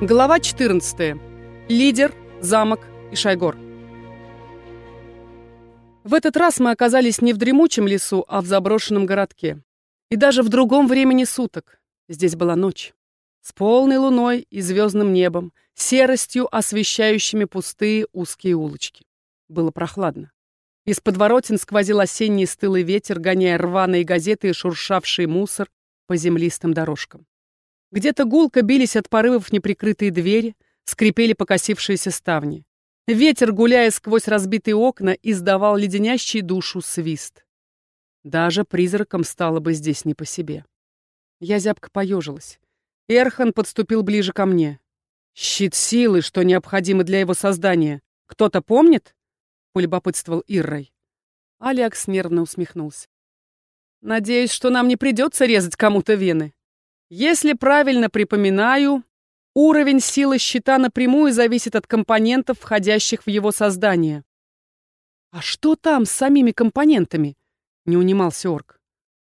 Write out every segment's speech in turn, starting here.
Глава 14. Лидер, замок и Шайгор. В этот раз мы оказались не в дремучем лесу, а в заброшенном городке. И даже в другом времени суток. Здесь была ночь. С полной луной и звездным небом, серостью, освещающими пустые узкие улочки. Было прохладно. Из подворотен сквозил осенний стылый ветер, гоняя рваные газеты и шуршавший мусор по землистым дорожкам. Где-то гулко бились от порывов неприкрытые двери, скрипели покосившиеся ставни. Ветер, гуляя сквозь разбитые окна, издавал леденящий душу свист. Даже призракам стало бы здесь не по себе. Я зябко поежилась. Эрхан подступил ближе ко мне. «Щит силы, что необходимо для его создания. Кто-то помнит?» — полюбопытствовал Иррой. Алекс нервно усмехнулся. «Надеюсь, что нам не придется резать кому-то вены. Если правильно припоминаю, уровень силы щита напрямую зависит от компонентов, входящих в его создание. «А что там с самими компонентами?» — не унимался орк.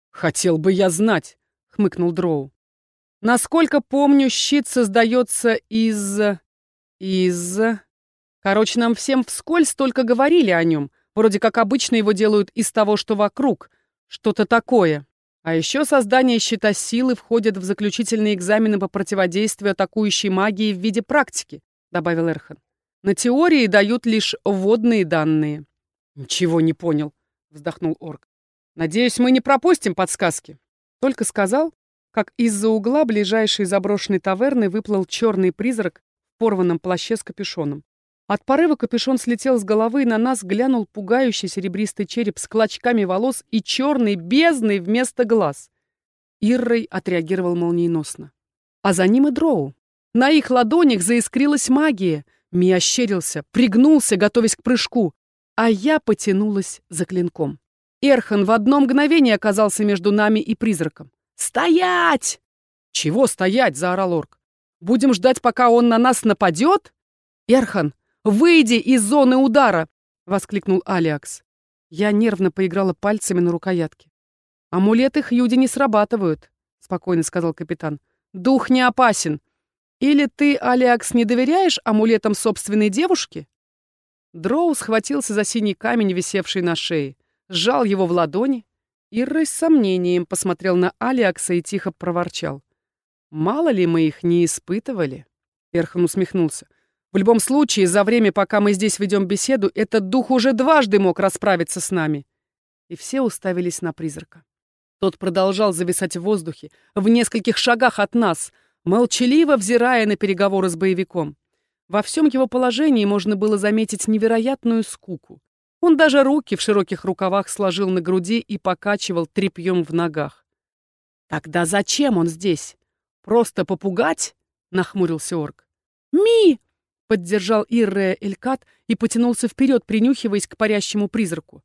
«Хотел бы я знать», — хмыкнул Дроу. «Насколько помню, щит создается из... из... Короче, нам всем вскользь только говорили о нем. Вроде как обычно его делают из того, что вокруг. Что-то такое. А еще создание щита силы входит в заключительные экзамены по противодействию атакующей магии в виде практики, добавил Эрхан. На теории дают лишь вводные данные. Ничего не понял, вздохнул орк. Надеюсь, мы не пропустим подсказки. Только сказал, как из-за угла ближайшей заброшенной таверны выплыл черный призрак в порванном плаще с капюшоном. От порыва капюшон слетел с головы, и на нас глянул пугающий серебристый череп с клочками волос и черной бездной вместо глаз. Иррой отреагировал молниеносно. А за ним и Дроу. На их ладонях заискрилась магия. Ми ощерился, пригнулся, готовясь к прыжку, а я потянулась за клинком. Эрхан в одно мгновение оказался между нами и призраком. «Стоять!» «Чего стоять?» — заорал орк. «Будем ждать, пока он на нас нападет?» «Эрхан, Выйди из зоны удара!» — воскликнул Алиакс. Я нервно поиграла пальцами на рукоятке. «Амулеты Хьюди не срабатывают», — спокойно сказал капитан. «Дух не опасен. Или ты, Алиакс, не доверяешь амулетам собственной девушки?» Дроу схватился за синий камень, висевший на шее, сжал его в ладони и с сомнением посмотрел на Алиакса и тихо проворчал. «Мало ли мы их не испытывали?» Эрхан усмехнулся. В любом случае, за время, пока мы здесь ведем беседу, этот дух уже дважды мог расправиться с нами. И все уставились на призрака. Тот продолжал зависать в воздухе, в нескольких шагах от нас, молчаливо взирая на переговоры с боевиком. Во всем его положении можно было заметить невероятную скуку. Он даже руки в широких рукавах сложил на груди и покачивал тряпьем в ногах. «Тогда зачем он здесь? Просто попугать?» — нахмурился орк. «Ми!» Поддержал Иррея Элькат и потянулся вперед, принюхиваясь к парящему призраку.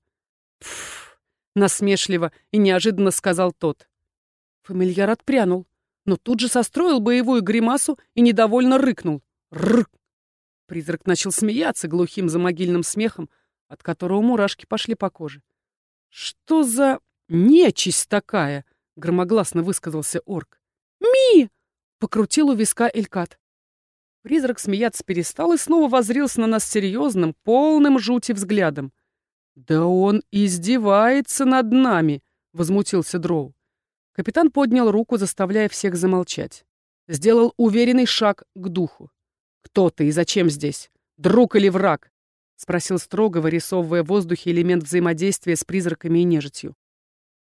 «Пф!» — насмешливо и неожиданно сказал тот. Фамильяр отпрянул, но тут же состроил боевую гримасу и недовольно рыкнул. «Рррр!» Призрак начал смеяться глухим замогильным смехом, от которого мурашки пошли по коже. «Что за нечисть такая?» — громогласно высказался орк. «Ми!» — покрутил у виска Элькат. Призрак смеяться перестал и снова возрился на нас серьезным, полным жути взглядом. «Да он издевается над нами!» — возмутился Дроу. Капитан поднял руку, заставляя всех замолчать. Сделал уверенный шаг к духу. «Кто ты и зачем здесь? Друг или враг?» — спросил строго, вырисовывая в воздухе элемент взаимодействия с призраками и нежитью.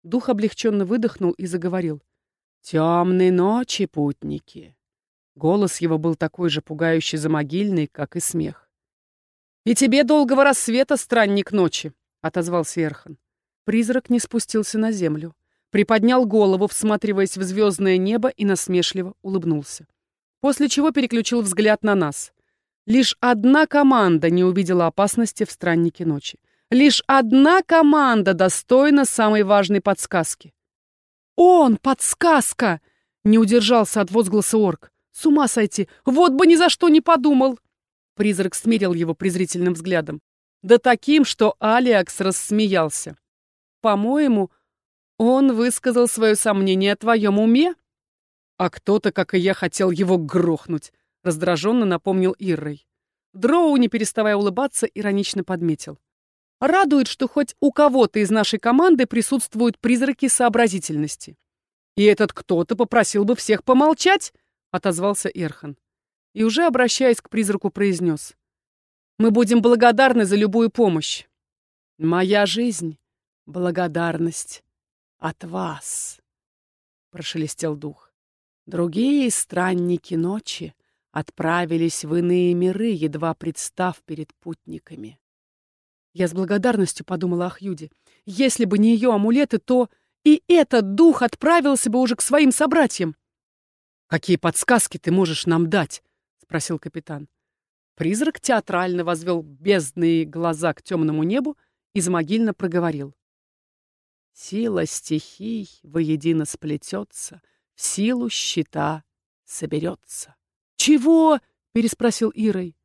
Дух облегченно выдохнул и заговорил. «Темные ночи, путники!» Голос его был такой же пугающе замогильный, как и смех. «И тебе долгого рассвета, странник ночи!» — отозвался Эрхан. Призрак не спустился на землю. Приподнял голову, всматриваясь в звездное небо, и насмешливо улыбнулся. После чего переключил взгляд на нас. Лишь одна команда не увидела опасности в страннике ночи. Лишь одна команда достойна самой важной подсказки. «Он! Подсказка!» — не удержался от возгласа орк. С ума сойти! Вот бы ни за что не подумал!» Призрак смерил его презрительным взглядом. Да таким, что Алиакс рассмеялся. «По-моему, он высказал свое сомнение о твоем уме?» «А кто-то, как и я, хотел его грохнуть», — раздраженно напомнил Иррой. Дроу, не переставая улыбаться, иронично подметил. Радует, что хоть у кого-то из нашей команды присутствуют призраки сообразительности. И этот кто-то попросил бы всех помолчать, отозвался Эрхан. И уже обращаясь к призраку, произнес. Мы будем благодарны за любую помощь. Моя жизнь — благодарность от вас, прошелестел дух. Другие странники ночи отправились в иные миры, едва представ перед путниками. Я с благодарностью подумала о Хьюде. Если бы не ее амулеты, то и этот дух отправился бы уже к своим собратьям. «Какие подсказки ты можешь нам дать?» — спросил капитан. Призрак театрально возвел бездные глаза к темному небу и замогильно проговорил. «Сила стихий воедино сплетется, в силу щита соберется». «Чего?» — переспросил Ирой.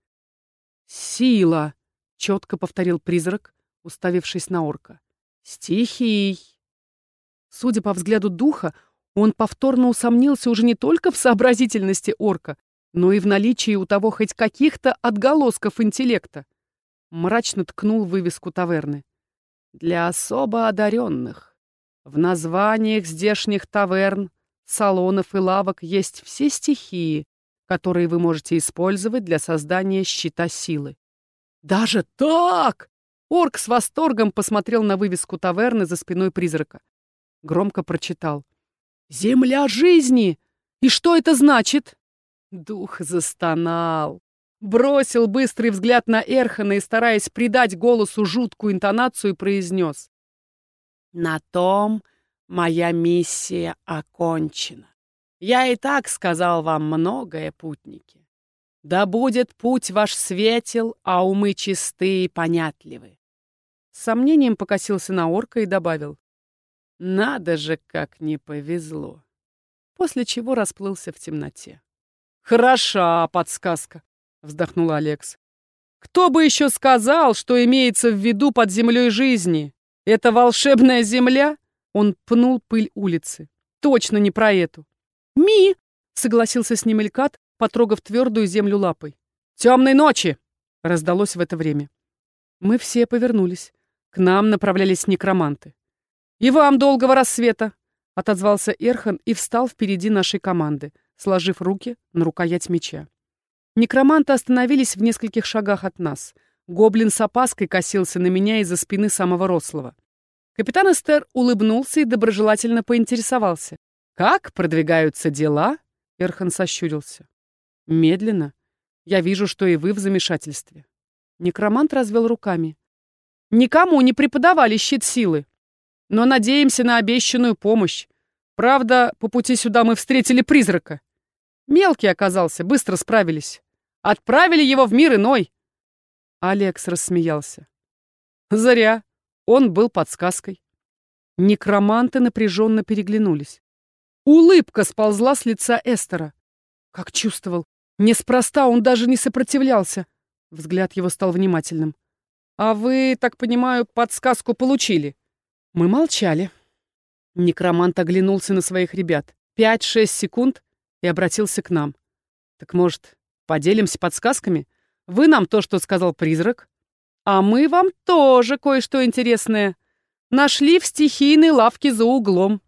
«Сила!» четко повторил призрак, уставившись на орка. «Стихий!» Судя по взгляду духа, он повторно усомнился уже не только в сообразительности орка, но и в наличии у того хоть каких-то отголосков интеллекта. Мрачно ткнул вывеску таверны. «Для особо одаренных. В названиях здешних таверн, салонов и лавок есть все стихии, которые вы можете использовать для создания щита силы. «Даже так!» Орк с восторгом посмотрел на вывеску таверны за спиной призрака. Громко прочитал. «Земля жизни! И что это значит?» Дух застонал. Бросил быстрый взгляд на Эрхана и, стараясь придать голосу жуткую интонацию, произнес. «На том моя миссия окончена. Я и так сказал вам многое, путники. Да будет путь ваш светел, а умы чистые и понятливы. С сомнением покосился на орка и добавил. Надо же, как не повезло. После чего расплылся в темноте. Хороша подсказка, вздохнул Алекс. Кто бы еще сказал, что имеется в виду под землей жизни? Это волшебная земля? Он пнул пыль улицы. Точно не про эту. Ми, согласился с ним Элькат, потрогав твердую землю лапой. «Темной ночи!» — раздалось в это время. Мы все повернулись. К нам направлялись некроманты. «И вам долгого рассвета!» — отозвался Эрхан и встал впереди нашей команды, сложив руки на рукоять меча. Некроманты остановились в нескольких шагах от нас. Гоблин с опаской косился на меня из-за спины самого рослого. Капитан Эстер улыбнулся и доброжелательно поинтересовался. «Как продвигаются дела?» Эрхан сощурился. Медленно. Я вижу, что и вы в замешательстве. Некромант развел руками. Никому не преподавали щит силы. Но надеемся на обещанную помощь. Правда, по пути сюда мы встретили призрака. Мелкий оказался, быстро справились. Отправили его в мир иной. Алекс рассмеялся. Заря. Он был подсказкой. Некроманты напряженно переглянулись. Улыбка сползла с лица Эстера. Как чувствовал, Неспроста он даже не сопротивлялся. Взгляд его стал внимательным. «А вы, так понимаю, подсказку получили?» Мы молчали. Некромант оглянулся на своих ребят. Пять-шесть секунд и обратился к нам. «Так, может, поделимся подсказками? Вы нам то, что сказал призрак, а мы вам тоже кое-что интересное. Нашли в стихийной лавке за углом».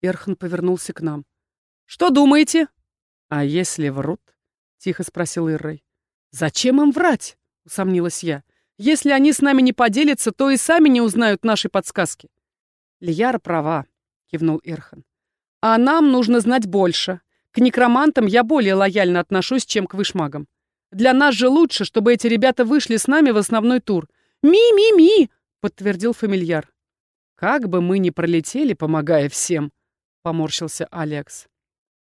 Эрхан повернулся к нам. «Что думаете?» «А если врут?» тихо спросил Иррой. «Зачем им врать?» — усомнилась я. «Если они с нами не поделятся, то и сами не узнают наши подсказки». «Лияра права», — кивнул Ирхан. «А нам нужно знать больше. К некромантам я более лояльно отношусь, чем к вышмагам. Для нас же лучше, чтобы эти ребята вышли с нами в основной тур. Ми-ми-ми!» — подтвердил фамильяр. «Как бы мы ни пролетели, помогая всем», — поморщился Алекс.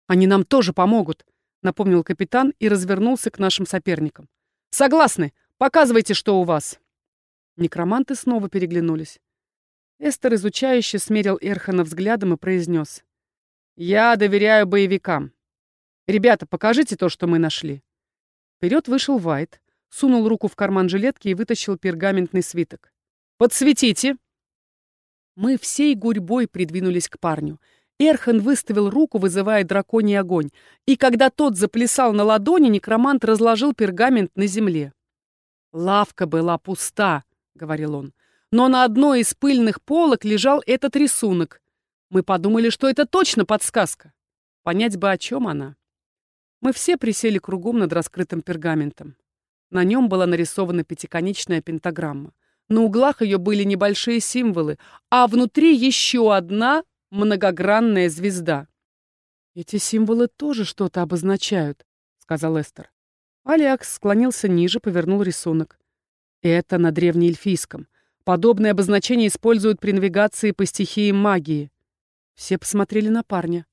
«Они нам тоже помогут», напомнил капитан и развернулся к нашим соперникам. «Согласны! Показывайте, что у вас!» Некроманты снова переглянулись. Эстер изучающе смерил Эрхана взглядом и произнес. «Я доверяю боевикам. Ребята, покажите то, что мы нашли». Вперед вышел Вайт, сунул руку в карман жилетки и вытащил пергаментный свиток. «Подсветите!» Мы всей гурьбой придвинулись к парню. Эрхан выставил руку, вызывая драконий огонь, и когда тот заплясал на ладони, некромант разложил пергамент на земле. «Лавка была пуста», — говорил он, — «но на одной из пыльных полок лежал этот рисунок. Мы подумали, что это точно подсказка. Понять бы, о чем она». Мы все присели кругом над раскрытым пергаментом. На нем была нарисована пятиконечная пентаграмма. На углах ее были небольшие символы, а внутри еще одна многогранная звезда. «Эти символы тоже что-то обозначают», — сказал Эстер. Алиакс склонился ниже, повернул рисунок. «Это на древнеэльфийском. Подобное обозначение используют при навигации по стихиям магии». Все посмотрели на парня.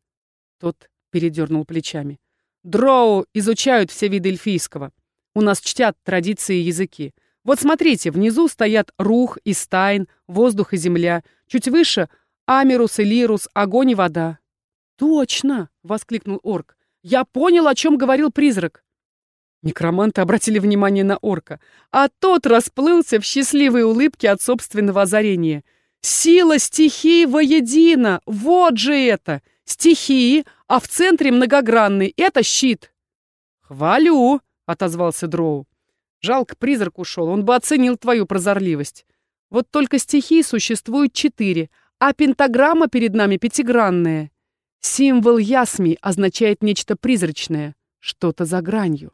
Тот передернул плечами. «Дроу изучают все виды эльфийского. У нас чтят традиции и языки. Вот смотрите, внизу стоят рух и стайн, воздух и земля. Чуть выше — Амерус и Лирус, огонь и вода. «Точно!» — воскликнул орк. «Я понял, о чем говорил призрак!» Некроманты обратили внимание на орка, а тот расплылся в счастливой улыбке от собственного озарения. «Сила стихии воедино! Вот же это! Стихии, а в центре многогранный — это щит!» «Хвалю!» — отозвался Дроу. Жалко, призрак ушел, он бы оценил твою прозорливость. Вот только стихий существует четыре, а пентаграмма перед нами пятигранная. Символ ясми означает нечто призрачное, что-то за гранью.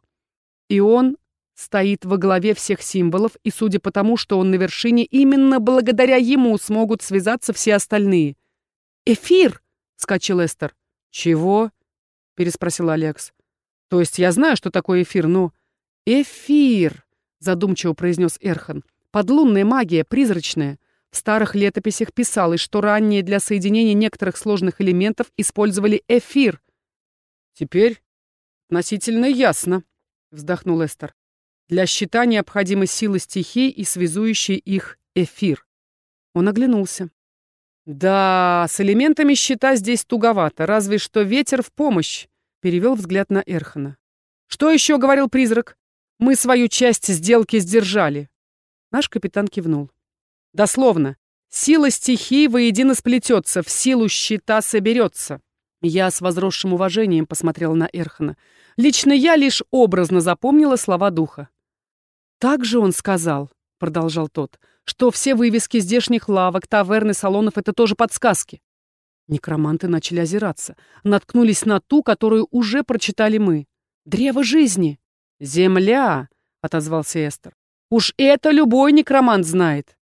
И он стоит во главе всех символов, и судя по тому, что он на вершине, именно благодаря ему смогут связаться все остальные. «Эфир!» — скачал Эстер. «Чего?» — переспросил Алекс. «То есть я знаю, что такое эфир, но...» «Эфир!» — задумчиво произнес Эрхан. «Подлунная магия, призрачная. В старых летописях писалось, что ранее для соединения некоторых сложных элементов использовали эфир». «Теперь относительно ясно», — вздохнул Эстер. «Для щита необходимы силы стихий и связующий их эфир». Он оглянулся. «Да, с элементами щита здесь туговато, разве что ветер в помощь», — перевел взгляд на Эрхана. «Что еще?» — говорил призрак. Мы свою часть сделки сдержали. Наш капитан кивнул. Дословно. Сила стихии воедино сплетется, в силу щита соберется. Я с возросшим уважением посмотрела на Эрхана. Лично я лишь образно запомнила слова духа. «Так же он сказал», — продолжал тот, «что все вывески здешних лавок, таверн и салонов — это тоже подсказки». Некроманты начали озираться, наткнулись на ту, которую уже прочитали мы. «Древо жизни!» «Земля!» — отозвался Эстер. «Уж это любой некромант знает!»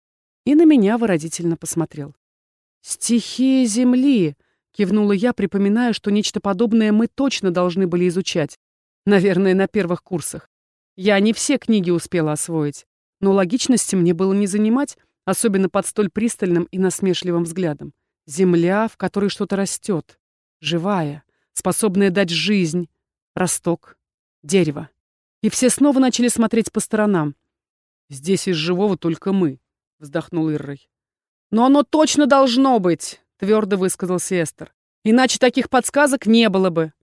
И на меня выразительно посмотрел. «Стихия земли!» — кивнула я, припоминая, что нечто подобное мы точно должны были изучать. Наверное, на первых курсах. Я не все книги успела освоить, но логичности мне было не занимать, особенно под столь пристальным и насмешливым взглядом. Земля, в которой что-то растет, живая, способная дать жизнь, росток, дерево. И все снова начали смотреть по сторонам. «Здесь из живого только мы», — вздохнул Иррой. «Но оно точно должно быть», — твердо высказался Эстер. «Иначе таких подсказок не было бы».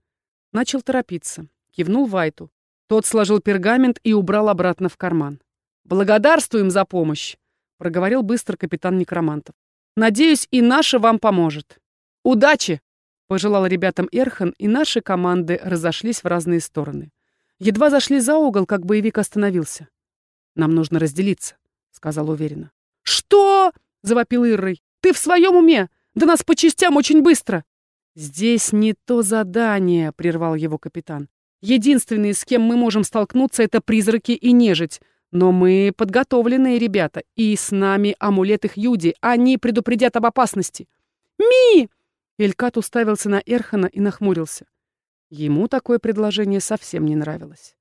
Начал торопиться. Кивнул Вайту. Тот сложил пергамент и убрал обратно в карман. «Благодарствуем за помощь», — проговорил быстро капитан Некромантов. «Надеюсь, и наша вам поможет». «Удачи!» — пожелал ребятам Эрхан, и наши команды разошлись в разные стороны. Едва зашли за угол, как боевик остановился. «Нам нужно разделиться», — сказал уверенно. «Что?» — завопил Иррой. «Ты в своем уме? Да нас по частям очень быстро!» «Здесь не то задание», — прервал его капитан. «Единственные, с кем мы можем столкнуться, это призраки и нежить. Но мы подготовленные ребята, и с нами амулет их Юди. Они предупредят об опасности». «Ми!» Элькат уставился на Эрхана и нахмурился. Ему такое предложение совсем не нравилось.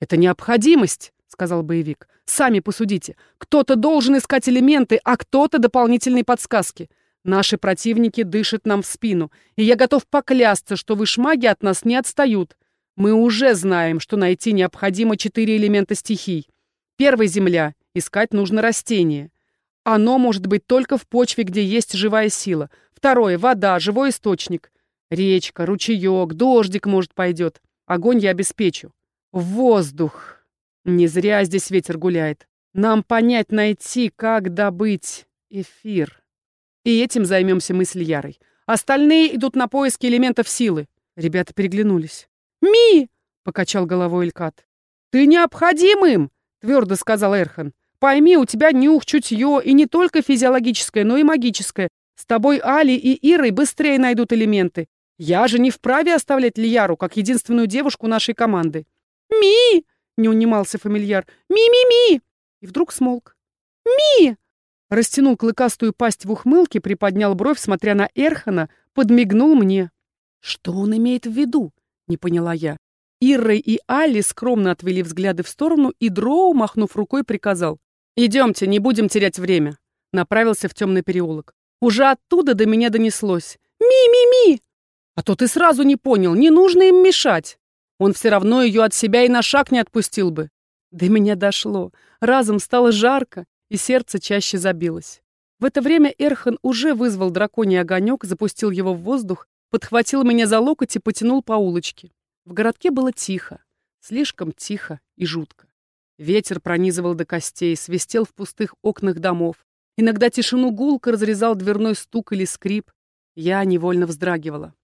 «Это необходимость», — сказал боевик. «Сами посудите. Кто-то должен искать элементы, а кто-то дополнительные подсказки. Наши противники дышат нам в спину, и я готов поклясться, что вышмаги от нас не отстают. Мы уже знаем, что найти необходимо четыре элемента стихий. Первый — земля. Искать нужно растение. Оно может быть только в почве, где есть живая сила. Второе — вода, живой источник. Речка, ручеек, дождик, может, пойдет. Огонь я обеспечу. Воздух. Не зря здесь ветер гуляет. Нам понять, найти, как добыть эфир. И этим займемся мы с Льярой. Остальные идут на поиски элементов силы». Ребята переглянулись. «Ми!» — покачал головой Элькат. «Ты необходим им!» — твердо сказал Эрхан. «Пойми, у тебя нюх, чутье, и не только физиологическое, но и магическое. С тобой Али и Ирой быстрее найдут элементы. Я же не вправе оставлять Лияру как единственную девушку нашей команды». «Ми!» — не унимался фамильяр. «Ми-ми-ми!» И вдруг смолк. «Ми!» Растянул клыкастую пасть в ухмылке, приподнял бровь, смотря на Эрхана, подмигнул мне. «Что он имеет в виду?» — не поняла я. Иррой и Алли скромно отвели взгляды в сторону, и Дроу, махнув рукой, приказал. «Идемте, не будем терять время». Направился в темный переулок. Уже оттуда до меня донеслось. «Ми-ми-ми!» «А то ты сразу не понял, не нужно им мешать. Он все равно ее от себя и на шаг не отпустил бы». До меня дошло. Разом стало жарко, и сердце чаще забилось. В это время Эрхан уже вызвал драконий огонек, запустил его в воздух, подхватил меня за локоть и потянул по улочке. В городке было тихо, слишком тихо и жутко. Ветер пронизывал до костей, свистел в пустых окнах домов. Иногда тишину гулко разрезал дверной стук или скрип. Я невольно вздрагивала.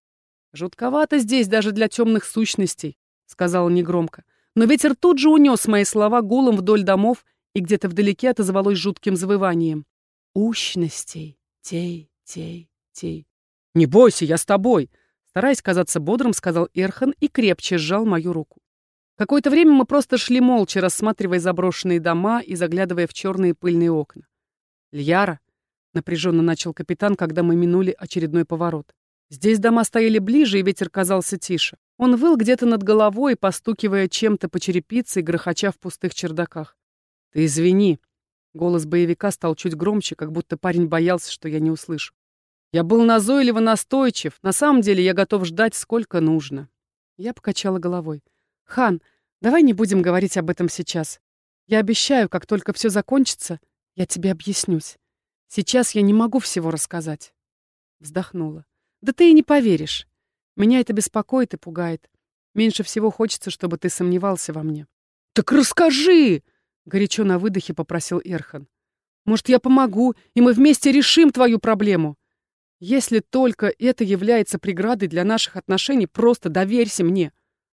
«Жутковато здесь даже для темных сущностей», — сказала негромко. Но ветер тут же унес мои слова гулом вдоль домов и где-то вдалеке отозвалось жутким завыванием. «Ущностей! Тей, тей, тей!» «Не бойся, я с тобой!» Стараясь казаться бодрым, сказал Эрхан и крепче сжал мою руку. Какое-то время мы просто шли молча, рассматривая заброшенные дома и заглядывая в черные пыльные окна. «Льяра», — напряженно начал капитан, когда мы минули очередной поворот. Здесь дома стояли ближе, и ветер казался тише. Он выл где-то над головой, постукивая чем-то по черепице и грохоча в пустых чердаках. «Ты извини». Голос боевика стал чуть громче, как будто парень боялся, что я не услышу. Я был назойливо настойчив. На самом деле я готов ждать, сколько нужно. Я покачала головой. «Хан, давай не будем говорить об этом сейчас. Я обещаю, как только все закончится, я тебе объяснюсь. Сейчас я не могу всего рассказать». Вздохнула. «Да ты и не поверишь. Меня это беспокоит и пугает. Меньше всего хочется, чтобы ты сомневался во мне». «Так расскажи!» Горячо на выдохе попросил Эрхан. Может, я помогу, и мы вместе решим твою проблему? Если только это является преградой для наших отношений, просто доверься мне.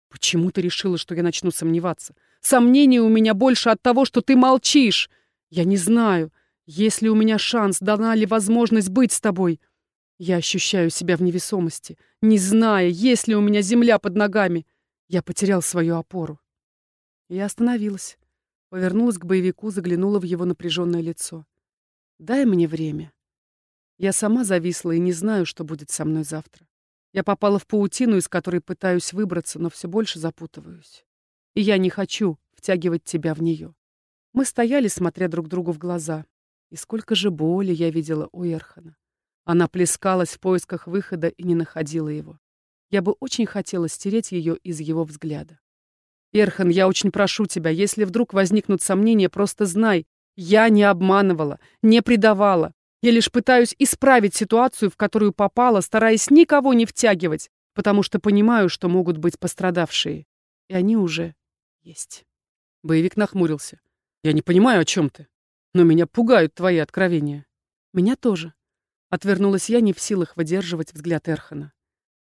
Почему ты решила, что я начну сомневаться? Сомнений у меня больше от того, что ты молчишь. Я не знаю, есть ли у меня шанс, дана ли возможность быть с тобой. Я ощущаю себя в невесомости, не зная, есть ли у меня земля под ногами. Я потерял свою опору. Я остановилась. Повернулась к боевику, заглянула в его напряженное лицо. «Дай мне время. Я сама зависла и не знаю, что будет со мной завтра. Я попала в паутину, из которой пытаюсь выбраться, но все больше запутываюсь. И я не хочу втягивать тебя в нее. Мы стояли, смотря друг другу в глаза. И сколько же боли я видела у Эрхана. Она плескалась в поисках выхода и не находила его. Я бы очень хотела стереть ее из его взгляда. Эрхан, я очень прошу тебя, если вдруг возникнут сомнения, просто знай, я не обманывала, не предавала. Я лишь пытаюсь исправить ситуацию, в которую попала, стараясь никого не втягивать, потому что понимаю, что могут быть пострадавшие. И они уже есть. Боевик нахмурился. Я не понимаю, о чем ты. Но меня пугают твои откровения. Меня тоже. Отвернулась я, не в силах выдерживать взгляд Эрхана.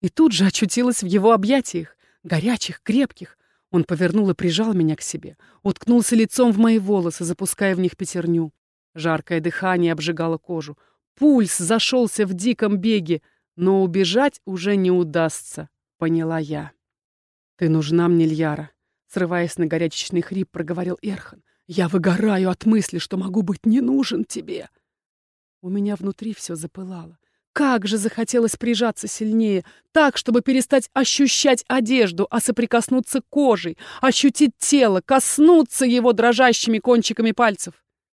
И тут же очутилась в его объятиях, горячих, крепких, он повернул и прижал меня к себе, уткнулся лицом в мои волосы, запуская в них пятерню. Жаркое дыхание обжигало кожу. Пульс зашелся в диком беге, но убежать уже не удастся, поняла я. «Ты нужна мне, Льяра», — срываясь на горячечный хрип, проговорил Эрхан. «Я выгораю от мысли, что могу быть не нужен тебе». У меня внутри все запылало. Как же захотелось прижаться сильнее, так, чтобы перестать ощущать одежду, а соприкоснуться кожей, ощутить тело, коснуться его дрожащими кончиками пальцев.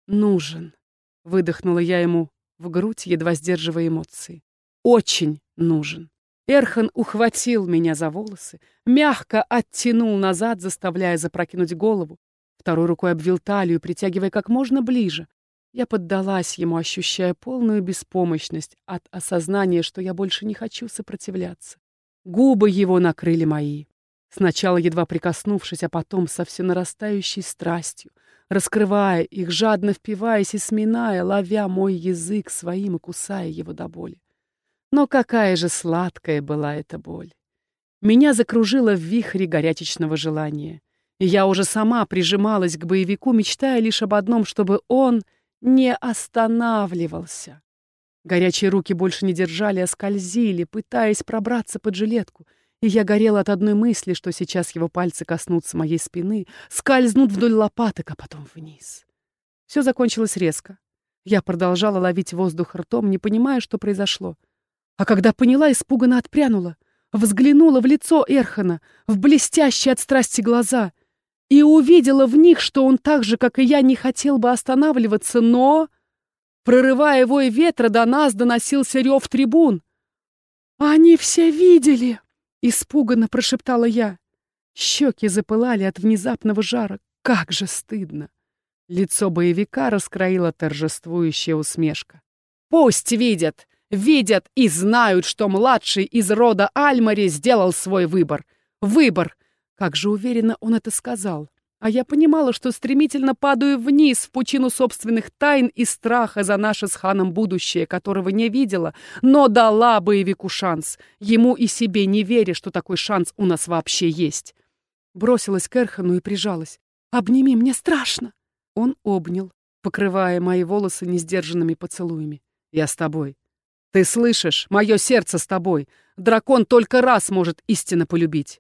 «Нужен», — выдохнула я ему в грудь, едва сдерживая эмоции. «Очень нужен». Эрхан ухватил меня за волосы, мягко оттянул назад, заставляя запрокинуть голову, второй рукой обвил талию, притягивая как можно ближе, я поддалась ему, ощущая полную беспомощность от осознания, что я больше не хочу сопротивляться. Губы его накрыли мои. Сначала едва прикоснувшись, а потом со все нарастающей страстью, раскрывая их, жадно впиваясь и сминая, ловя мой язык своим и кусая его до боли. Но какая же сладкая была эта боль. Меня закружило в вихре горячечного желания. И я уже сама прижималась к боевику, мечтая лишь об одном, чтобы он не останавливался. Горячие руки больше не держали, а скользили, пытаясь пробраться под жилетку. И я горела от одной мысли, что сейчас его пальцы коснутся моей спины, скользнут вдоль лопаток, а потом вниз. Все закончилось резко. Я продолжала ловить воздух ртом, не понимая, что произошло. А когда поняла, испуганно отпрянула, взглянула в лицо Эрхана, в блестящие от страсти глаза, и увидела в них, что он так же, как и я, не хотел бы останавливаться, но... Прорывая вой ветра, до нас доносился рев трибун. «Они все видели!» — испуганно прошептала я. Щеки запылали от внезапного жара. Как же стыдно! Лицо боевика раскроила торжествующая усмешка. «Пусть видят! Видят и знают, что младший из рода Альмари сделал свой выбор. Выбор! Как же уверенно он это сказал. А я понимала, что стремительно падаю вниз в пучину собственных тайн и страха за наше с ханом будущее, которого не видела, но дала боевику шанс, ему и себе не веря, что такой шанс у нас вообще есть. Бросилась к Эрхану и прижалась. «Обними, мне страшно!» Он обнял, покрывая мои волосы несдержанными поцелуями. «Я с тобой. Ты слышишь? Мое сердце с тобой. Дракон только раз может истинно полюбить.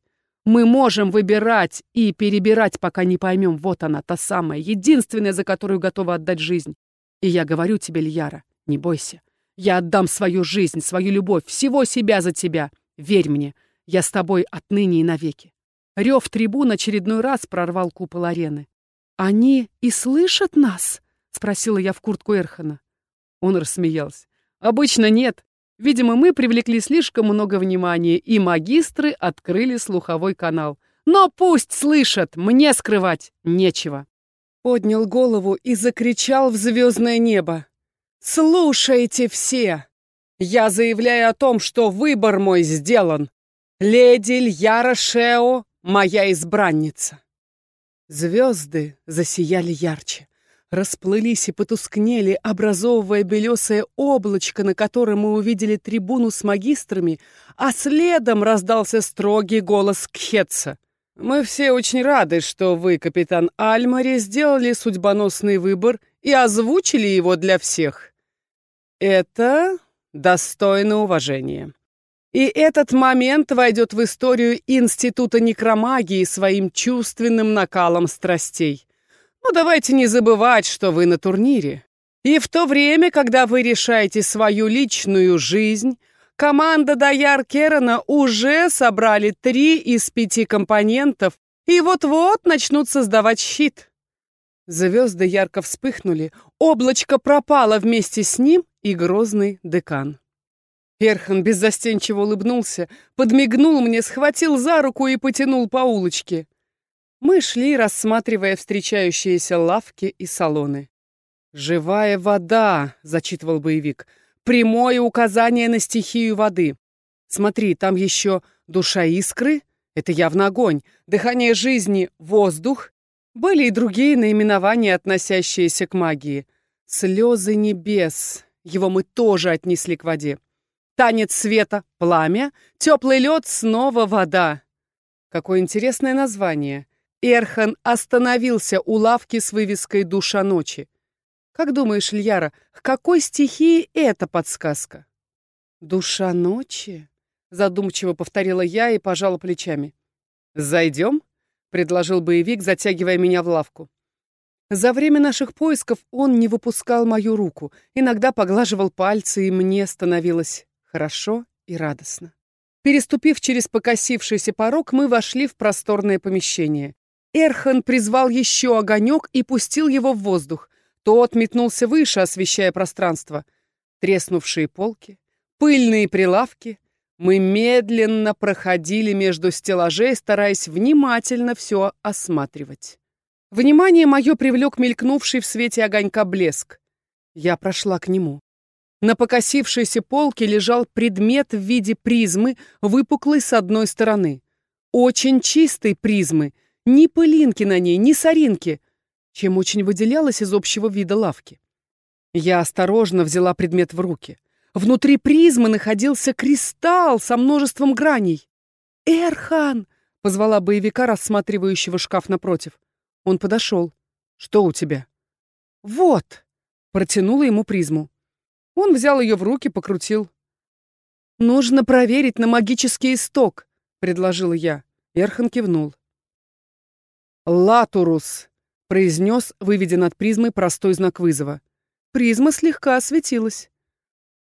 Мы можем выбирать и перебирать, пока не поймем, вот она, та самая, единственная, за которую готова отдать жизнь. И я говорю тебе, Льяра, не бойся. Я отдам свою жизнь, свою любовь, всего себя за тебя. Верь мне, я с тобой отныне и навеки. Рев трибун очередной раз прорвал купол арены. «Они и слышат нас?» — спросила я в куртку Эрхана. Он рассмеялся. «Обычно нет. Видимо, мы привлекли слишком много внимания, и магистры открыли слуховой канал. Но пусть слышат, мне скрывать нечего. Поднял голову и закричал в звездное небо. «Слушайте все! Я заявляю о том, что выбор мой сделан. Леди Льяра Шео — моя избранница». Звезды засияли ярче расплылись и потускнели, образовывая белесое облачко, на котором мы увидели трибуну с магистрами, а следом раздался строгий голос Кхетца. «Мы все очень рады, что вы, капитан Альмари, сделали судьбоносный выбор и озвучили его для всех. Это достойно уважения. И этот момент войдет в историю Института некромагии своим чувственным накалом страстей. Но давайте не забывать, что вы на турнире. И в то время, когда вы решаете свою личную жизнь, команда Даяр Керана уже собрали три из пяти компонентов и вот-вот начнут создавать щит. Звезды ярко вспыхнули, облачко пропало вместе с ним и грозный декан. Эрхан беззастенчиво улыбнулся, подмигнул мне, схватил за руку и потянул по улочке. Мы шли, рассматривая встречающиеся лавки и салоны. «Живая вода», — зачитывал боевик, — «прямое указание на стихию воды. Смотри, там еще душа искры, это явно огонь, дыхание жизни — воздух. Были и другие наименования, относящиеся к магии. Слезы небес, его мы тоже отнесли к воде. Танец света — пламя, теплый лед — снова вода. Какое интересное название. Эрхан остановился у лавки с вывеской «Душа ночи». Как думаешь, Льяра, к какой стихии эта подсказка? «Душа ночи?» — задумчиво повторила я и пожала плечами. «Зайдем?» — предложил боевик, затягивая меня в лавку. За время наших поисков он не выпускал мою руку, иногда поглаживал пальцы, и мне становилось хорошо и радостно. Переступив через покосившийся порог, мы вошли в просторное помещение. Эрхан призвал еще огонек и пустил его в воздух. Тот метнулся выше, освещая пространство. Треснувшие полки, пыльные прилавки. Мы медленно проходили между стеллажей, стараясь внимательно все осматривать. Внимание мое привлек мелькнувший в свете огонька блеск. Я прошла к нему. На покосившейся полке лежал предмет в виде призмы, выпуклой с одной стороны. Очень чистой призмы — ни пылинки на ней, ни соринки, чем очень выделялась из общего вида лавки. Я осторожно взяла предмет в руки. Внутри призмы находился кристалл со множеством граней. «Эрхан!» — позвала боевика, рассматривающего шкаф напротив. Он подошел. «Что у тебя?» «Вот!» — протянула ему призму. Он взял ее в руки, покрутил. «Нужно проверить на магический исток», — предложила я. Эрхан кивнул. «Латурус», — произнес, выведя над призмой простой знак вызова. Призма слегка осветилась.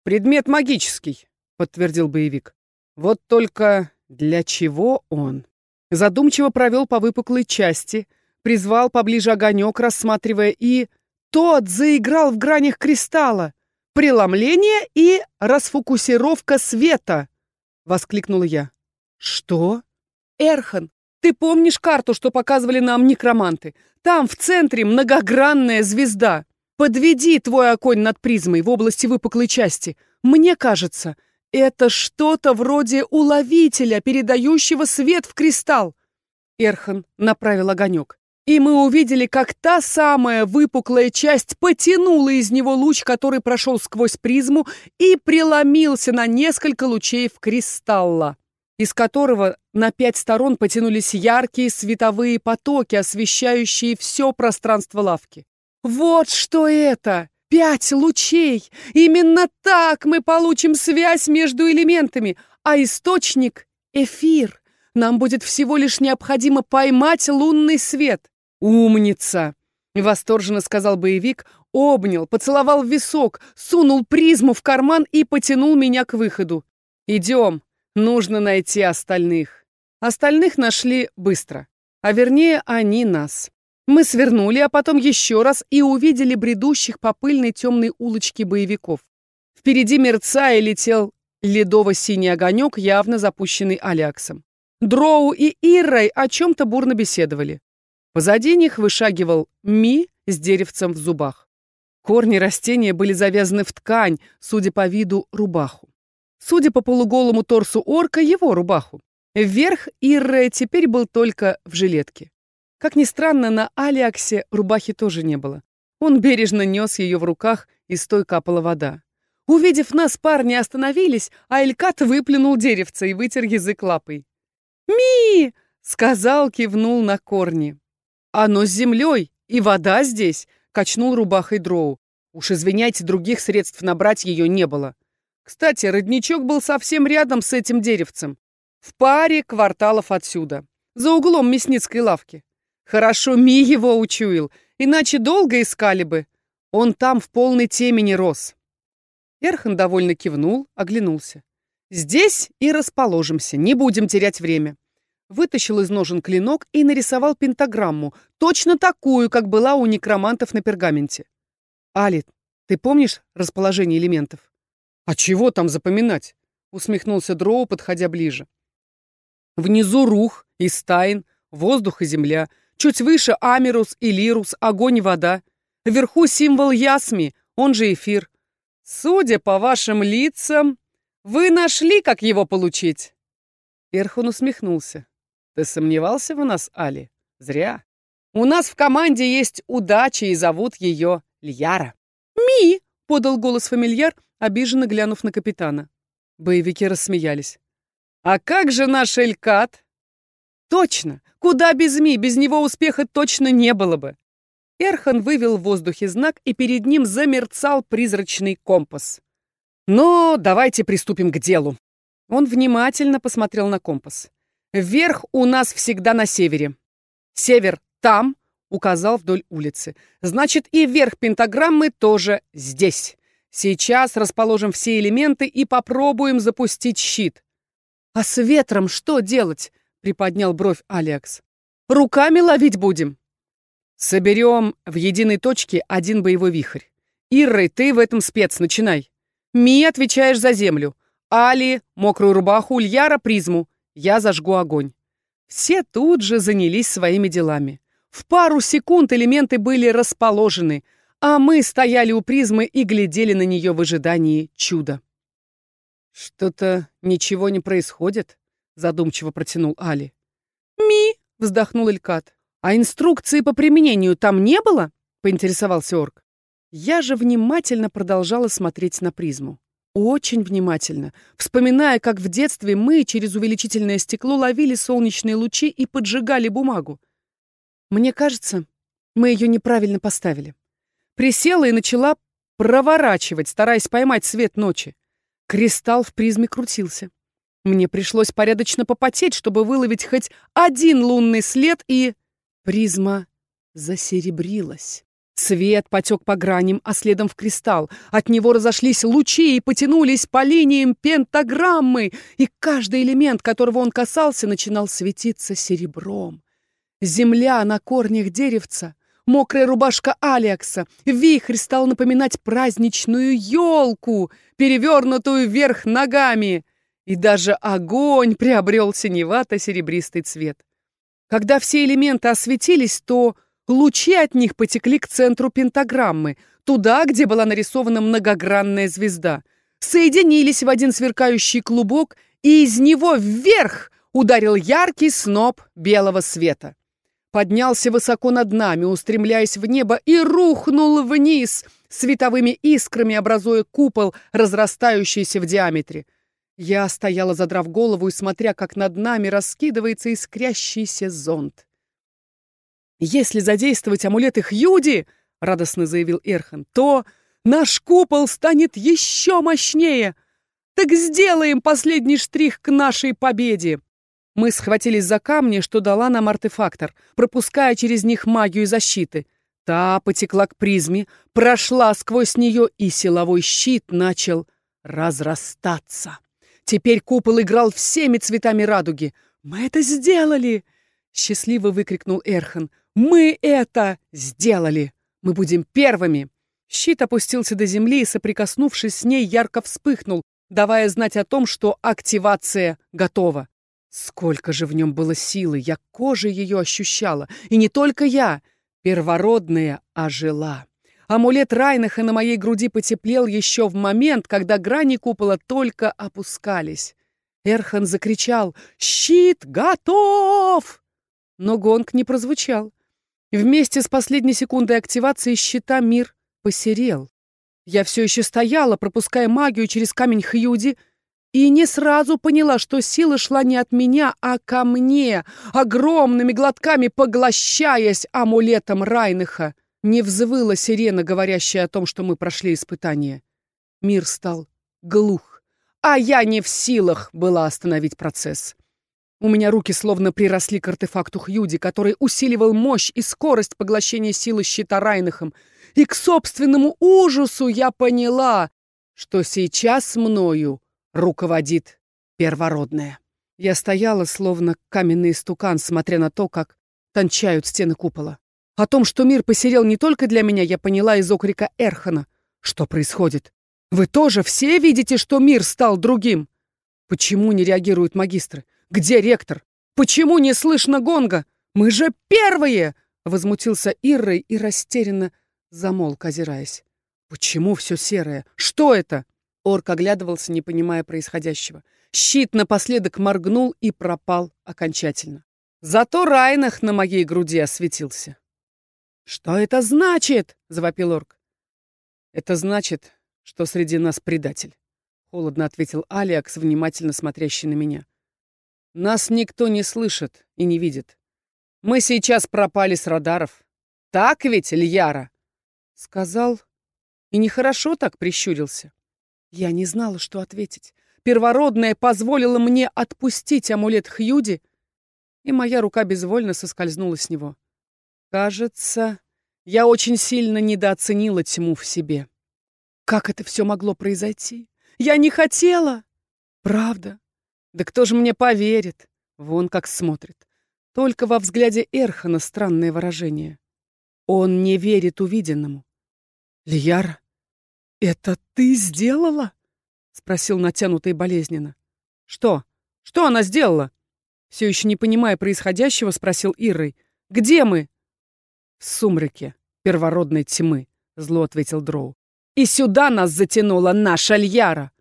«Предмет магический», — подтвердил боевик. «Вот только для чего он?» Задумчиво провел по выпуклой части, призвал поближе огонек, рассматривая, и... Тот заиграл в гранях кристалла. «Преломление и расфокусировка света!» — воскликнула я. «Что?» «Эрхан, ты помнишь карту, что показывали нам некроманты? Там в центре многогранная звезда. Подведи твой оконь над призмой в области выпуклой части. Мне кажется, это что-то вроде уловителя, передающего свет в кристалл. Эрхан направил огонек. И мы увидели, как та самая выпуклая часть потянула из него луч, который прошел сквозь призму и преломился на несколько лучей в кристалла, из которого на пять сторон потянулись яркие световые потоки, освещающие все пространство лавки. Вот что это! Пять лучей! Именно так мы получим связь между элементами, а источник — эфир. Нам будет всего лишь необходимо поймать лунный свет. Умница! Восторженно сказал боевик, обнял, поцеловал висок, сунул призму в карман и потянул меня к выходу. Идем, нужно найти остальных. Остальных нашли быстро, а вернее они нас. Мы свернули, а потом еще раз и увидели бредущих по пыльной темной улочке боевиков. Впереди мерцая летел ледово-синий огонек, явно запущенный Аляксом. Дроу и Иррой о чем-то бурно беседовали. Позади них вышагивал Ми с деревцем в зубах. Корни растения были завязаны в ткань, судя по виду, рубаху. Судя по полуголому торсу орка, его рубаху. Вверх Ирре теперь был только в жилетке. Как ни странно, на Алиаксе рубахи тоже не было. Он бережно нес ее в руках, и с той капала вода. Увидев нас, парни остановились, а Элькат выплюнул деревце и вытер язык лапой. «Ми!» — сказал, кивнул на корни. «Оно с землей, и вода здесь!» — качнул рубахой дроу. Уж извиняйте, других средств набрать ее не было. Кстати, родничок был совсем рядом с этим деревцем. В паре кварталов отсюда, за углом мясницкой лавки. Хорошо Ми его учуял, иначе долго искали бы. Он там в полной темени рос. Эрхан довольно кивнул, оглянулся. Здесь и расположимся, не будем терять время. Вытащил из ножен клинок и нарисовал пентаграмму, точно такую, как была у некромантов на пергаменте. Али, ты помнишь расположение элементов? А чего там запоминать? Усмехнулся Дроу, подходя ближе. Внизу рух и стайн, воздух и земля — Чуть выше Амерус и Лирус, огонь и вода. Вверху символ Ясми, он же эфир. Судя по вашим лицам, вы нашли, как его получить. Эрхон усмехнулся. Ты сомневался в нас, Али? Зря. У нас в команде есть удача, и зовут ее Льяра. Ми! подал голос фамильяр, обиженно глянув на капитана. Боевики рассмеялись. А как же наш Элькат? Точно! Куда без Ми? Без него успеха точно не было бы. Эрхан вывел в воздухе знак, и перед ним замерцал призрачный компас. «Но давайте приступим к делу». Он внимательно посмотрел на компас. «Вверх у нас всегда на севере. Север там», — указал вдоль улицы. «Значит, и верх пентаграммы тоже здесь. Сейчас расположим все элементы и попробуем запустить щит». «А с ветром что делать?» — приподнял бровь Алекс. «Руками ловить будем?» «Соберем в единой точке один боевой вихрь. Иррой, ты в этом спец, начинай. Ми отвечаешь за землю. Али — мокрую рубаху, Ульяра — призму. Я зажгу огонь». Все тут же занялись своими делами. В пару секунд элементы были расположены, а мы стояли у призмы и глядели на нее в ожидании чуда. «Что-то ничего не происходит?» задумчиво протянул Али. «Ми!» — вздохнул Элькат. «А инструкции по применению там не было?» — поинтересовался орк. Я же внимательно продолжала смотреть на призму. очень внимательно, вспоминая, как в детстве мы через увеличительное стекло ловили солнечные лучи и поджигали бумагу. Мне кажется, мы ее неправильно поставили. Присела и начала проворачивать, стараясь поймать свет ночи. Кристалл в призме крутился. Мне пришлось порядочно попотеть, чтобы выловить хоть один лунный след, и... Призма засеребрилась. Свет потек по граням, а следом в кристалл. От него разошлись лучи и потянулись по линиям пентаграммы, и каждый элемент, которого он касался, начинал светиться серебром. Земля на корнях деревца, мокрая рубашка Алекса, вихрь стал напоминать праздничную елку, перевернутую вверх ногами, и даже огонь приобрел синевато-серебристый цвет. Когда все элементы осветились, то лучи от них потекли к центру пентаграммы, туда, где была нарисована многогранная звезда, соединились в один сверкающий клубок, и из него вверх ударил яркий сноп белого света поднялся высоко над нами, устремляясь в небо, и рухнул вниз, световыми искрами образуя купол, разрастающийся в диаметре. Я стояла, задрав голову и смотря, как над нами раскидывается искрящийся зонт. «Если задействовать амулеты Хьюди, — радостно заявил Эрхан, — то наш купол станет еще мощнее. Так сделаем последний штрих к нашей победе!» Мы схватились за камни, что дала нам артефактор, пропуская через них магию защиты. Та потекла к призме, прошла сквозь нее, и силовой щит начал разрастаться. Теперь купол играл всеми цветами радуги. «Мы это сделали!» — счастливо выкрикнул Эрхан. «Мы это сделали! Мы будем первыми!» Щит опустился до земли и, соприкоснувшись с ней, ярко вспыхнул, давая знать о том, что активация готова. Сколько же в нем было силы, я кожей ее ощущала. И не только я. Первородная ожила. Амулет Райнаха на моей груди потеплел еще в момент, когда грани купола только опускались. Эрхан закричал «Щит готов!» Но гонг не прозвучал. Вместе с последней секундой активации щита мир посерел. Я все еще стояла, пропуская магию через камень Хьюди, и не сразу поняла, что сила шла не от меня, а ко мне, огромными глотками поглощаясь амулетом Райныха. Не взвыла сирена, говорящая о том, что мы прошли испытание. Мир стал глух, а я не в силах была остановить процесс. У меня руки словно приросли к артефакту Хьюди, который усиливал мощь и скорость поглощения силы щита Райнахом. И к собственному ужасу я поняла, что сейчас мною руководит первородная. Я стояла, словно каменный стукан, смотря на то, как тончают стены купола. О том, что мир посерел не только для меня, я поняла из окрика Эрхана. Что происходит? Вы тоже все видите, что мир стал другим? Почему не реагируют магистры? Где ректор? Почему не слышно гонга? Мы же первые! Возмутился Иррой и растерянно замолк, озираясь. Почему все серое? Что это? Орк оглядывался, не понимая происходящего. Щит напоследок моргнул и пропал окончательно. Зато Райнах на моей груди осветился. «Что это значит?» — завопил орк. «Это значит, что среди нас предатель», — холодно ответил Алиакс, внимательно смотрящий на меня. «Нас никто не слышит и не видит. Мы сейчас пропали с радаров. Так ведь, Льяра?» Сказал и нехорошо так прищурился. Я не знала, что ответить. Первородная позволила мне отпустить амулет Хьюди, и моя рука безвольно соскользнула с него. Кажется, я очень сильно недооценила тьму в себе. Как это все могло произойти? Я не хотела! Правда? Да кто же мне поверит? Вон как смотрит. Только во взгляде Эрхана странное выражение. Он не верит увиденному. Лияр, «Это ты сделала?» — спросил натянутый болезненно. «Что? Что она сделала?» Все еще не понимая происходящего, спросил Иррой. «Где мы?» «В сумраке первородной тьмы», — зло ответил Дроу. «И сюда нас затянула наша Льяра!»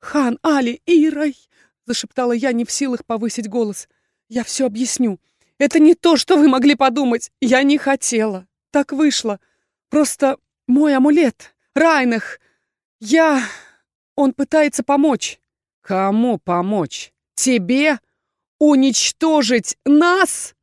«Хан, Али, Ирой!» — зашептала я, не в силах повысить голос. «Я все объясню. Это не то, что вы могли подумать. Я не хотела. Так вышло. Просто мой амулет. Райнах, я... Он пытается помочь. Кому помочь? Тебе? Уничтожить нас?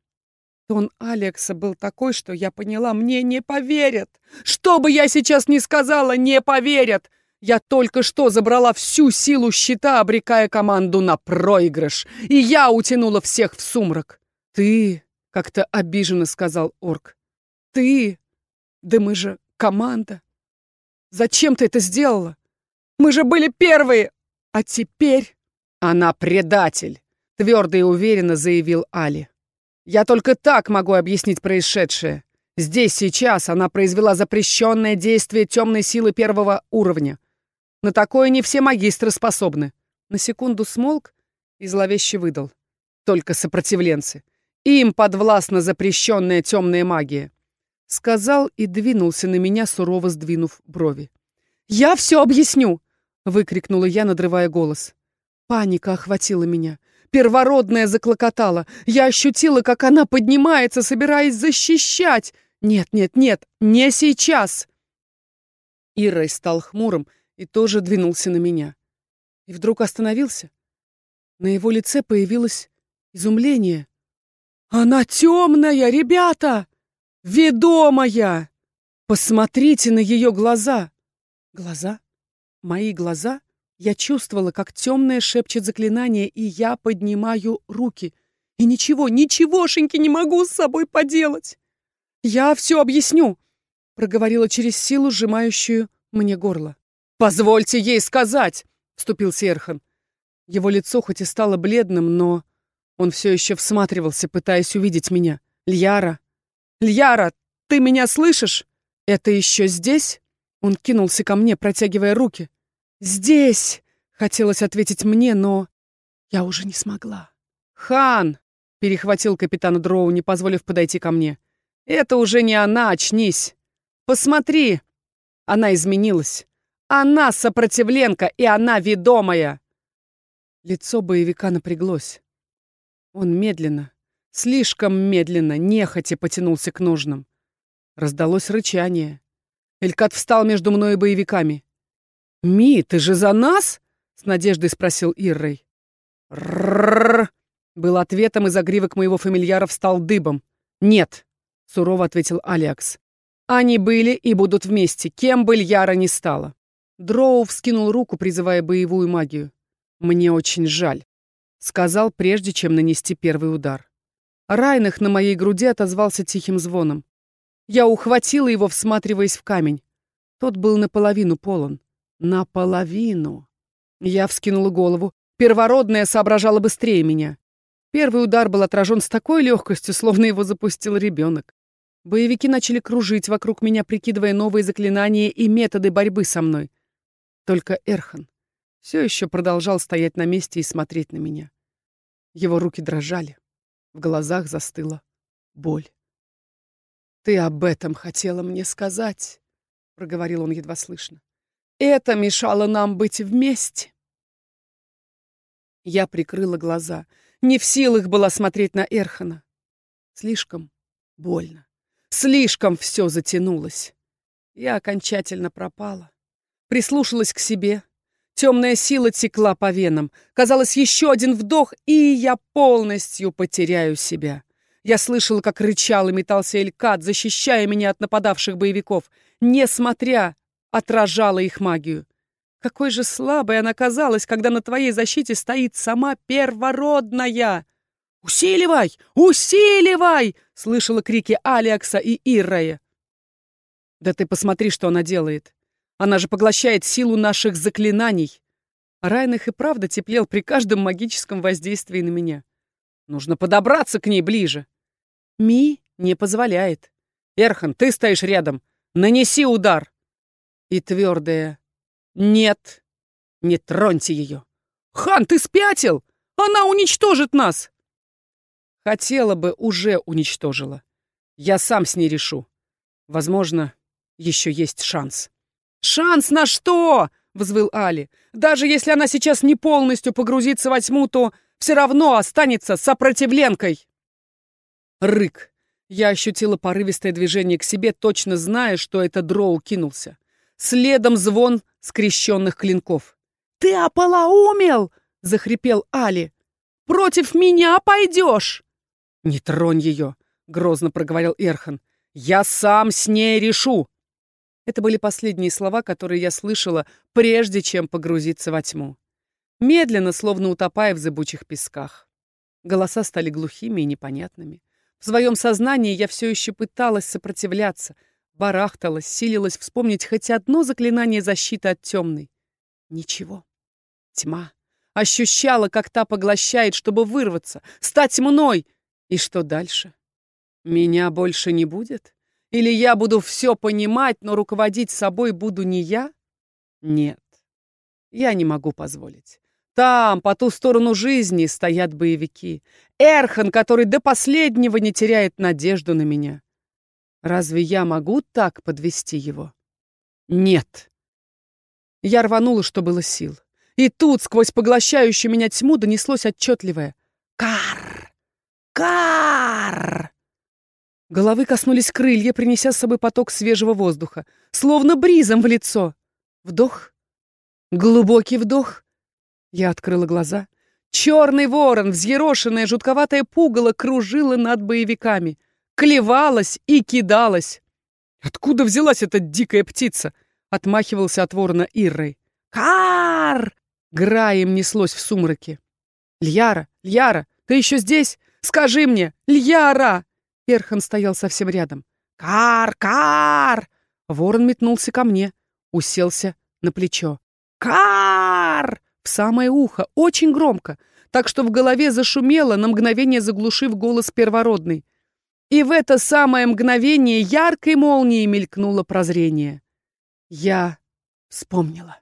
Тон Алекса был такой, что я поняла, мне не поверят. Что бы я сейчас ни сказала, не поверят. Я только что забрала всю силу щита, обрекая команду на проигрыш. И я утянула всех в сумрак. Ты, как-то обиженно сказал орк. Ты? Да мы же команда. Зачем ты это сделала? Мы же были первые. А теперь она предатель, твердо и уверенно заявил Али. Я только так могу объяснить происшедшее. Здесь, сейчас она произвела запрещенное действие темной силы первого уровня. На такое не все магистры способны. На секунду смолк и зловеще выдал. Только сопротивленцы. Им подвластна запрещенная темная магия. Сказал и двинулся на меня, сурово сдвинув брови. «Я все объясню!» — выкрикнула я, надрывая голос. Паника охватила меня. Первородная заклокотала. Я ощутила, как она поднимается, собираясь защищать. Нет, нет, нет, не сейчас. Ирой стал хмурым и тоже двинулся на меня. И вдруг остановился. На его лице появилось изумление. «Она темная, ребята! Ведомая! Посмотрите на ее глаза!» «Глаза? Мои глаза?» Я чувствовала, как темное шепчет заклинание, и я поднимаю руки. И ничего, ничегошеньки не могу с собой поделать. «Я все объясню», — проговорила через силу, сжимающую мне горло. «Позвольте ей сказать», — вступил Серхан. Его лицо хоть и стало бледным, но он все еще всматривался, пытаясь увидеть меня. «Льяра! Льяра, ты меня слышишь? Это еще здесь?» Он кинулся ко мне, протягивая руки. «Здесь!» — хотелось ответить мне, но я уже не смогла. «Хан!» — перехватил капитана Дроу, не позволив подойти ко мне. «Это уже не она, очнись! Посмотри! Она изменилась! Она сопротивленка, и она ведомая!» Лицо боевика напряглось. Он медленно, слишком медленно, нехотя потянулся к ножнам. Раздалось рычание. Элькат встал между мной и боевиками. «Ми, ты же за нас?» — с надеждой спросил Иррей. «Рррррр!» — был ответом, и загривок моего фамильяра встал дыбом. «Нет!» — сурово ответил Алиакс. «Они были и будут вместе, кем бы Льяра ни стала». Дроу вскинул руку, призывая боевую магию. «Мне очень жаль», — сказал, прежде чем нанести первый удар. Райнах на моей груди отозвался тихим звоном. Я ухватила его, всматриваясь в камень. Тот был наполовину полон. Наполовину. Я вскинула голову. Первородная соображала быстрее меня. Первый удар был отражен с такой легкостью, словно его запустил ребенок. Боевики начали кружить вокруг меня, прикидывая новые заклинания и методы борьбы со мной. Только Эрхан все еще продолжал стоять на месте и смотреть на меня. Его руки дрожали. В глазах застыла боль. «Ты об этом хотела мне сказать», — проговорил он едва слышно. Это мешало нам быть вместе. Я прикрыла глаза. Не в силах была смотреть на Эрхана. Слишком больно. Слишком все затянулось. Я окончательно пропала. Прислушалась к себе. Темная сила текла по венам. Казалось, еще один вдох, и я полностью потеряю себя. Я слышала, как рычал и метался Элькат, защищая меня от нападавших боевиков, несмотря отражала их магию. Какой же слабой она казалась, когда на твоей защите стоит сама первородная! «Усиливай! Усиливай!» — слышала крики Алиакса и Иррая. «Да ты посмотри, что она делает. Она же поглощает силу наших заклинаний». Райнах и правда теплел при каждом магическом воздействии на меня. Нужно подобраться к ней ближе. Ми не позволяет. Эрхан, ты стоишь рядом. Нанеси удар и твердое «Нет, не троньте ее!» «Хан, ты спятил! Она уничтожит нас!» Хотела бы, уже уничтожила. Я сам с ней решу. Возможно, еще есть шанс. «Шанс на что?» — взвыл Али. «Даже если она сейчас не полностью погрузится во тьму, то все равно останется сопротивленкой!» Рык. Я ощутила порывистое движение к себе, точно зная, что это дроу кинулся. Следом звон скрещенных клинков. «Ты ополоумел!» — захрипел Али. «Против меня пойдешь!» «Не тронь ее!» — грозно проговорил Эрхан. «Я сам с ней решу!» Это были последние слова, которые я слышала, прежде чем погрузиться во тьму. Медленно, словно утопая в зыбучих песках. Голоса стали глухими и непонятными. В своем сознании я все еще пыталась сопротивляться, барахталась, силилась вспомнить хоть одно заклинание защиты от темной. Ничего. Тьма. Ощущала, как та поглощает, чтобы вырваться, стать мной. И что дальше? Меня больше не будет? Или я буду все понимать, но руководить собой буду не я? Нет, я не могу позволить. Там, по ту сторону жизни, стоят боевики. Эрхан, который до последнего не теряет надежду на меня. Разве я могу так подвести его? Нет. Я рванула, что было сил. И тут, сквозь поглощающую меня тьму, донеслось отчетливое «Кар! Кар!» Головы коснулись крылья, принеся с собой поток свежего воздуха, словно бризом в лицо. Вдох. Глубокий вдох. Я открыла глаза. Черный ворон, взъерошенное жутковатое пугало, кружило над боевиками. Клевалась и кидалась. «Откуда взялась эта дикая птица?» — отмахивался от ворона Иррой. «Кар!» — граем неслось в сумраке. «Льяра! Льяра! Ты еще здесь? Скажи мне! Льяра!» Эрхан стоял совсем рядом. «Кар! Кар!» Ворон метнулся ко мне, уселся на плечо. «Кар!» В самое ухо, очень громко, так что в голове зашумело, на мгновение заглушив голос первородный. И в это самое мгновение яркой молнией мелькнуло прозрение. Я вспомнила.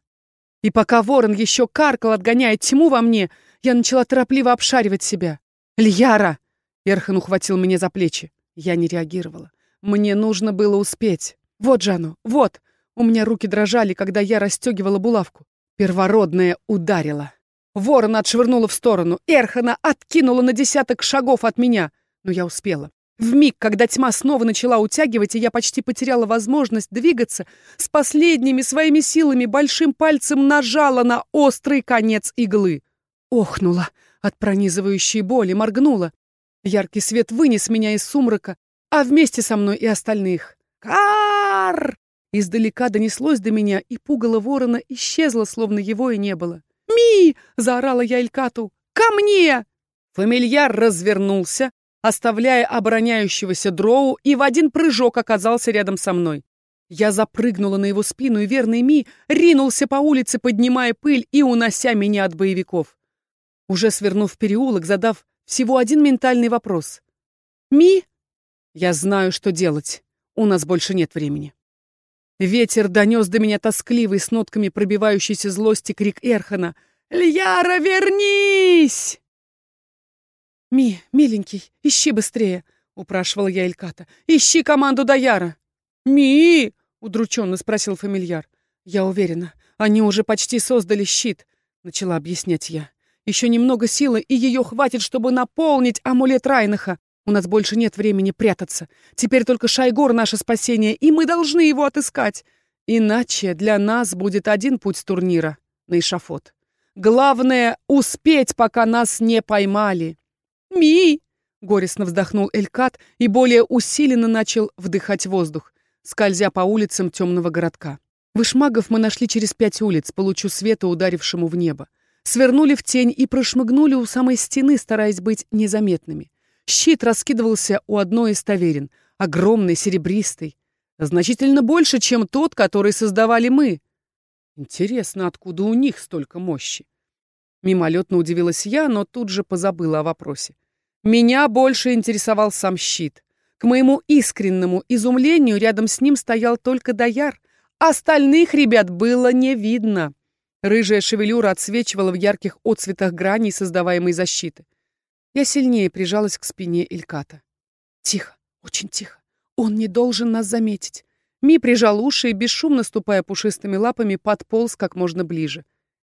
И пока ворон еще каркал, отгоняя тьму во мне, я начала торопливо обшаривать себя. «Льяра!» Эрхан ухватил меня за плечи. Я не реагировала. Мне нужно было успеть. Вот же оно, вот. У меня руки дрожали, когда я расстегивала булавку. Первородная ударила. Ворона отшвырнула в сторону. Эрхана откинула на десяток шагов от меня. Но я успела. В миг, когда тьма снова начала утягивать, и я почти потеряла возможность двигаться, с последними своими силами большим пальцем нажала на острый конец иглы. Охнула от пронизывающей боли, моргнула. Яркий свет вынес меня из сумрака, а вместе со мной и остальных. «Кар!» Издалека донеслось до меня, и пугало ворона исчезло, словно его и не было. «Ми!» — заорала я Элькату. «Ко мне!» Фамильяр развернулся, оставляя обороняющегося дроу, и в один прыжок оказался рядом со мной. Я запрыгнула на его спину, и верный Ми ринулся по улице, поднимая пыль и унося меня от боевиков. Уже свернув переулок, задав всего один ментальный вопрос. «Ми?» «Я знаю, что делать. У нас больше нет времени». Ветер донес до меня тоскливый с нотками пробивающейся злости крик Эрхана. «Льяра, вернись!» «Ми, миленький, ищи быстрее!» — упрашивала я Эльката. «Ищи команду Даяра!» «Ми!» — удрученно спросил фамильяр. «Я уверена, они уже почти создали щит», — начала объяснять я. Еще немного силы, и ее хватит, чтобы наполнить амулет Райнаха. У нас больше нет времени прятаться. Теперь только Шайгор — наше спасение, и мы должны его отыскать. Иначе для нас будет один путь с турнира — на эшафот. Главное — успеть, пока нас не поймали. «Ми!» — горестно вздохнул Элькат и более усиленно начал вдыхать воздух, скользя по улицам темного городка. Вышмагов мы нашли через пять улиц, по лучу света, ударившему в небо свернули в тень и прошмыгнули у самой стены, стараясь быть незаметными. Щит раскидывался у одной из таверин, огромный, серебристый, значительно больше, чем тот, который создавали мы. Интересно, откуда у них столько мощи? Мимолетно удивилась я, но тут же позабыла о вопросе. Меня больше интересовал сам щит. К моему искреннему изумлению рядом с ним стоял только Даяр. Остальных ребят было не видно. Рыжая шевелюра отсвечивала в ярких отцветах граней создаваемой защиты. Я сильнее прижалась к спине Ильката. Тихо, очень тихо. Он не должен нас заметить. Ми прижал уши и, бесшумно ступая пушистыми лапами, подполз как можно ближе.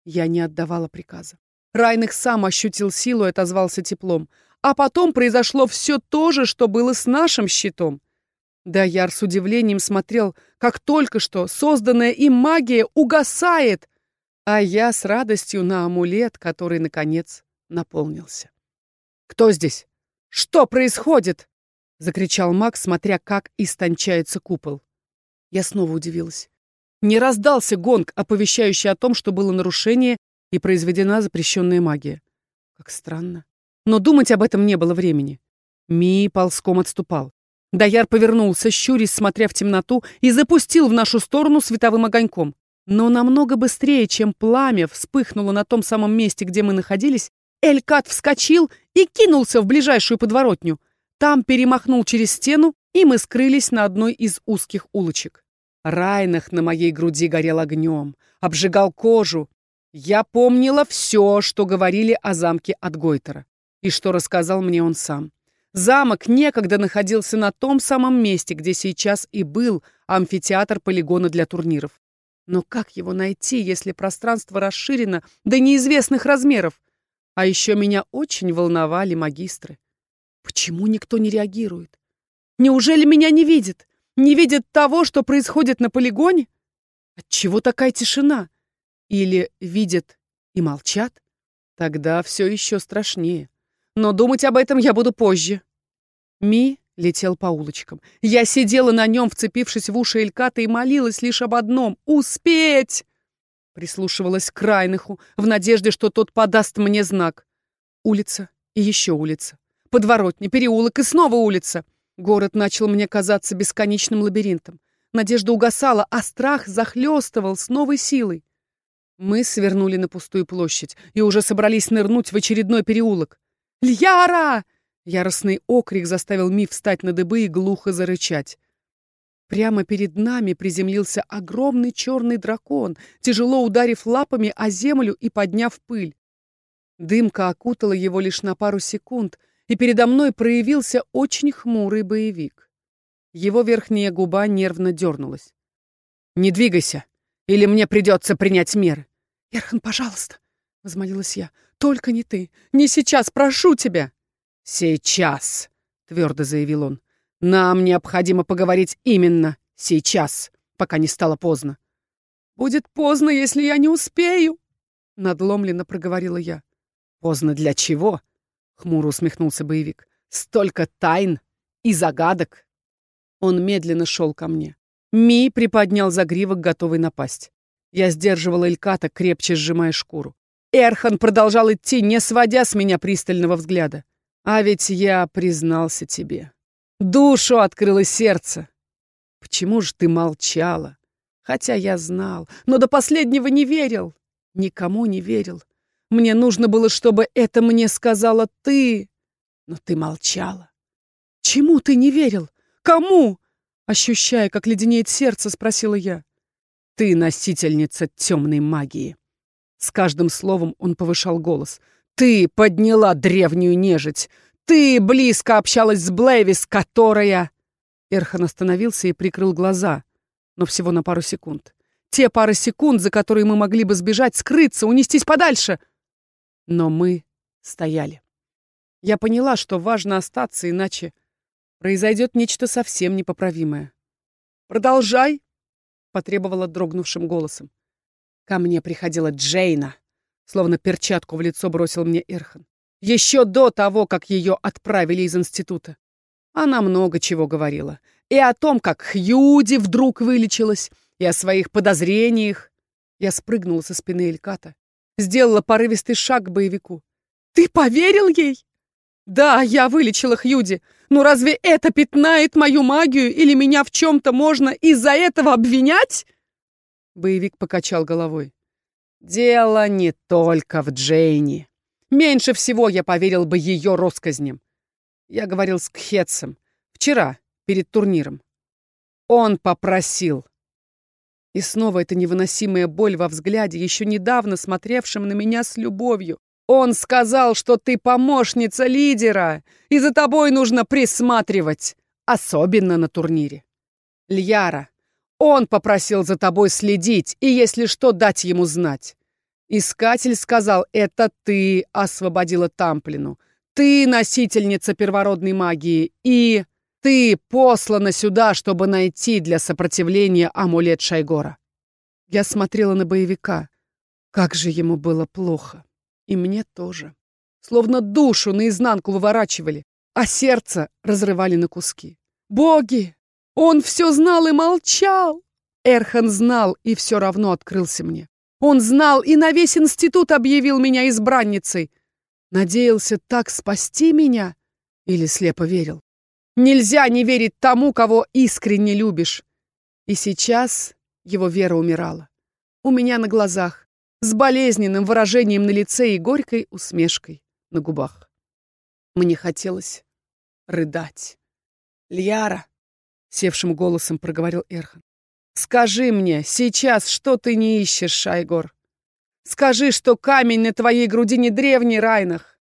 Я не отдавала приказа. Райных сам ощутил силу и отозвался теплом. А потом произошло все то же, что было с нашим щитом. Даяр с удивлением смотрел, как только что созданная им магия угасает — а я с радостью на амулет, который, наконец, наполнился. «Кто здесь? Что происходит?» — закричал маг, смотря, как истончается купол. Я снова удивилась. Не раздался гонг, оповещающий о том, что было нарушение и произведена запрещенная магия. Как странно. Но думать об этом не было времени. Ми ползком отступал. Даяр повернулся, щурясь, смотря в темноту, и запустил в нашу сторону световым огоньком. Но намного быстрее, чем пламя вспыхнуло на том самом месте, где мы находились, Элькат вскочил и кинулся в ближайшую подворотню. Там перемахнул через стену, и мы скрылись на одной из узких улочек. Райнах на моей груди горел огнем, обжигал кожу. Я помнила все, что говорили о замке от Гойтера, и что рассказал мне он сам. Замок некогда находился на том самом месте, где сейчас и был амфитеатр полигона для турниров. Но как его найти, если пространство расширено до неизвестных размеров? А еще меня очень волновали магистры. Почему никто не реагирует? Неужели меня не видит? Не видит того, что происходит на полигоне? Отчего такая тишина? Или видят и молчат? Тогда все еще страшнее. Но думать об этом я буду позже. Ми летел по улочкам. Я сидела на нем, вцепившись в уши Эльката, и молилась лишь об одном — успеть! Прислушивалась к Райнаху, в надежде, что тот подаст мне знак. Улица и еще улица. Подворотня, переулок и снова улица. Город начал мне казаться бесконечным лабиринтом. Надежда угасала, а страх захлестывал с новой силой. Мы свернули на пустую площадь и уже собрались нырнуть в очередной переулок. «Льяра!» Яростный окрик заставил Ми встать на дыбы и глухо зарычать. Прямо перед нами приземлился огромный черный дракон, тяжело ударив лапами о землю и подняв пыль. Дымка окутала его лишь на пару секунд, и передо мной проявился очень хмурый боевик. Его верхняя губа нервно дернулась. «Не двигайся, или мне придется принять меры». «Эрхан, пожалуйста», — возмолилась я, — «только не ты, не сейчас, прошу тебя». «Сейчас», — твердо заявил он. «Нам необходимо поговорить именно сейчас, пока не стало поздно». «Будет поздно, если я не успею», — надломленно проговорила я. «Поздно для чего?» — хмуро усмехнулся боевик. «Столько тайн и загадок!» Он медленно шел ко мне. Ми приподнял загривок, готовый напасть. Я сдерживала Эльката, крепче сжимая шкуру. Эрхан продолжал идти, не сводя с меня пристального взгляда. А ведь я признался тебе. Душу открыло сердце. Почему же ты молчала? Хотя я знал, но до последнего не верил. Никому не верил. Мне нужно было, чтобы это мне сказала ты. Но ты молчала. Чему ты не верил? Кому? Ощущая, как леденеет сердце, спросила я. Ты носительница темной магии. С каждым словом он повышал голос — ты подняла древнюю нежить. Ты близко общалась с Блэвис, которая...» Эрхан остановился и прикрыл глаза, но всего на пару секунд. Те пары секунд, за которые мы могли бы сбежать, скрыться, унестись подальше. Но мы стояли. Я поняла, что важно остаться, иначе произойдет нечто совсем непоправимое. «Продолжай!» — потребовала дрогнувшим голосом. Ко мне приходила Джейна. Словно перчатку в лицо бросил мне Эрхан. Еще до того, как ее отправили из института. Она много чего говорила. И о том, как Хьюди вдруг вылечилась, и о своих подозрениях. Я спрыгнула со спины Эльката. Сделала порывистый шаг к боевику. «Ты поверил ей?» «Да, я вылечила Хьюди. Но разве это пятнает мою магию или меня в чем-то можно из-за этого обвинять?» Боевик покачал головой. Дело не только в Джейни. Меньше всего я поверил бы ее россказням. Я говорил с Кхетсом. Вчера, перед турниром. Он попросил. И снова эта невыносимая боль во взгляде, еще недавно смотревшем на меня с любовью. Он сказал, что ты помощница лидера, и за тобой нужно присматривать, особенно на турнире. Льяра, он попросил за тобой следить и, если что, дать ему знать. Искатель сказал, это ты освободила Тамплину. Ты носительница первородной магии, и ты послана сюда, чтобы найти для сопротивления амулет Шайгора. Я смотрела на боевика. Как же ему было плохо. И мне тоже. Словно душу наизнанку выворачивали, а сердце разрывали на куски. Боги! Он все знал и молчал! Эрхан знал и все равно открылся мне. Он знал и на весь институт объявил меня избранницей. Надеялся так спасти меня или слепо верил? Нельзя не верить тому, кого искренне любишь. И сейчас его вера умирала. У меня на глазах, с болезненным выражением на лице и горькой усмешкой на губах. Мне хотелось рыдать. «Льяра!» — севшим голосом проговорил Эрхан. «Скажи мне, сейчас что ты не ищешь, Шайгор? Скажи, что камень на твоей груди не древний Райнах.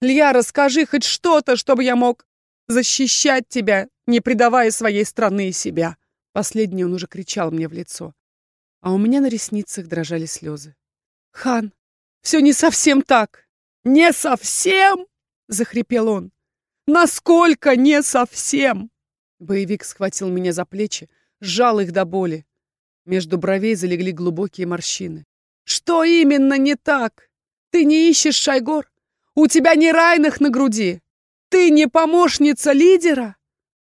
Льяра, скажи хоть что-то, чтобы я мог защищать тебя, не предавая своей страны и себя. Последний он уже кричал мне в лицо. А у меня на ресницах дрожали слезы. «Хан, все не совсем так!» «Не совсем?» — захрипел он. «Насколько не совсем?» Боевик схватил меня за плечи, сжал их до боли. Между бровей залегли глубокие морщины. «Что именно не так? Ты не ищешь Шайгор? У тебя не райных на груди. Ты не помощница лидера?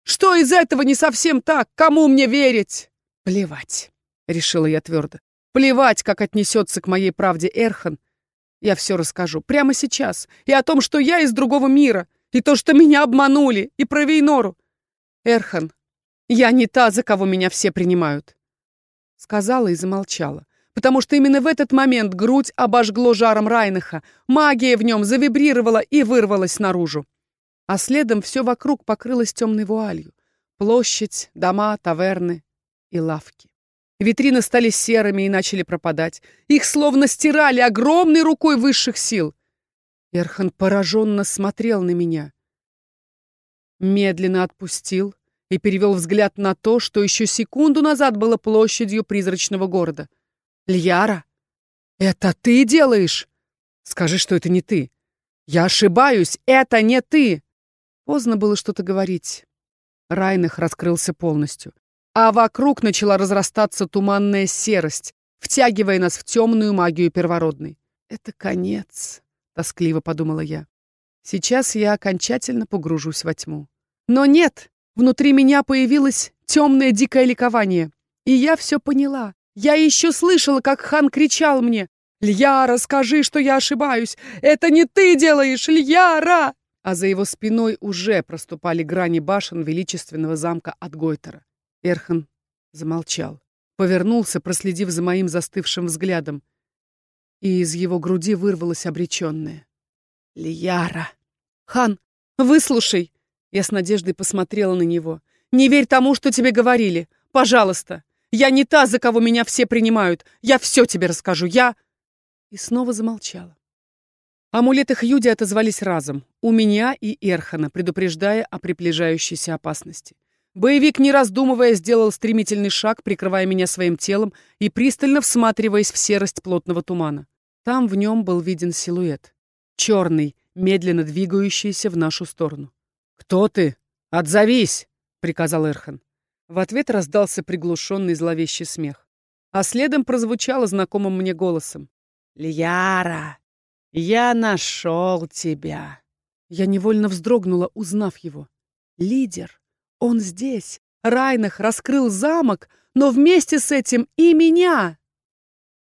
Что из этого не совсем так? Кому мне верить? Плевать, решила я твердо. Плевать, как отнесется к моей правде Эрхан. Я все расскажу прямо сейчас. И о том, что я из другого мира. И то, что меня обманули. И про Вейнору. Эрхан, я не та, за кого меня все принимают. Сказала и замолчала потому что именно в этот момент грудь обожгло жаром Райнаха, магия в нем завибрировала и вырвалась наружу. А следом все вокруг покрылось темной вуалью. Площадь, дома, таверны и лавки. Витрины стали серыми и начали пропадать. Их словно стирали огромной рукой высших сил. Эрхан пораженно смотрел на меня. Медленно отпустил и перевел взгляд на то, что еще секунду назад было площадью призрачного города — Льяра, это ты делаешь? Скажи, что это не ты. Я ошибаюсь, это не ты. Поздно было что-то говорить. Райнах раскрылся полностью. А вокруг начала разрастаться туманная серость, втягивая нас в темную магию первородной. «Это конец», — тоскливо подумала я. «Сейчас я окончательно погружусь во тьму». Но нет, внутри меня появилось темное дикое ликование. И я все поняла. Я еще слышала, как хан кричал мне «Льяра, скажи, что я ошибаюсь! Это не ты делаешь, Льяра!» А за его спиной уже проступали грани башен величественного замка от Гойтера. Эрхан замолчал, повернулся, проследив за моим застывшим взглядом, и из его груди вырвалось обреченное. «Льяра!» «Хан, выслушай!» Я с надеждой посмотрела на него. «Не верь тому, что тебе говорили! Пожалуйста! Я не та, за кого меня все принимают. Я все тебе расскажу. Я...» И снова замолчала. Амулеты Хьюди отозвались разом. У меня и Эрхана, предупреждая о приближающейся опасности. Боевик, не раздумывая, сделал стремительный шаг, прикрывая меня своим телом и пристально всматриваясь в серость плотного тумана. Там в нем был виден силуэт. Черный, медленно двигающийся в нашу сторону. «Кто ты? Отзовись!» — приказал Эрхан. В ответ раздался приглушенный зловещий смех. А следом прозвучало знакомым мне голосом. «Льяра, я нашел тебя!» Я невольно вздрогнула, узнав его. «Лидер! Он здесь! Райнах раскрыл замок, но вместе с этим и меня!»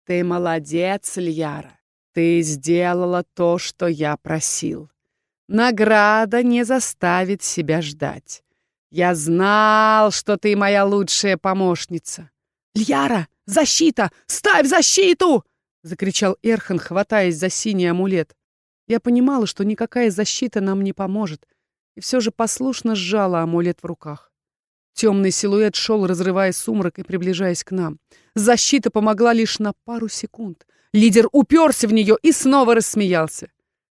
«Ты молодец, Льяра! Ты сделала то, что я просил. Награда не заставит себя ждать. «Я знал, что ты моя лучшая помощница!» «Льяра, защита! Ставь защиту!» — закричал Эрхан, хватаясь за синий амулет. Я понимала, что никакая защита нам не поможет, и все же послушно сжала амулет в руках. Темный силуэт шел, разрывая сумрак и приближаясь к нам. Защита помогла лишь на пару секунд. Лидер уперся в нее и снова рассмеялся.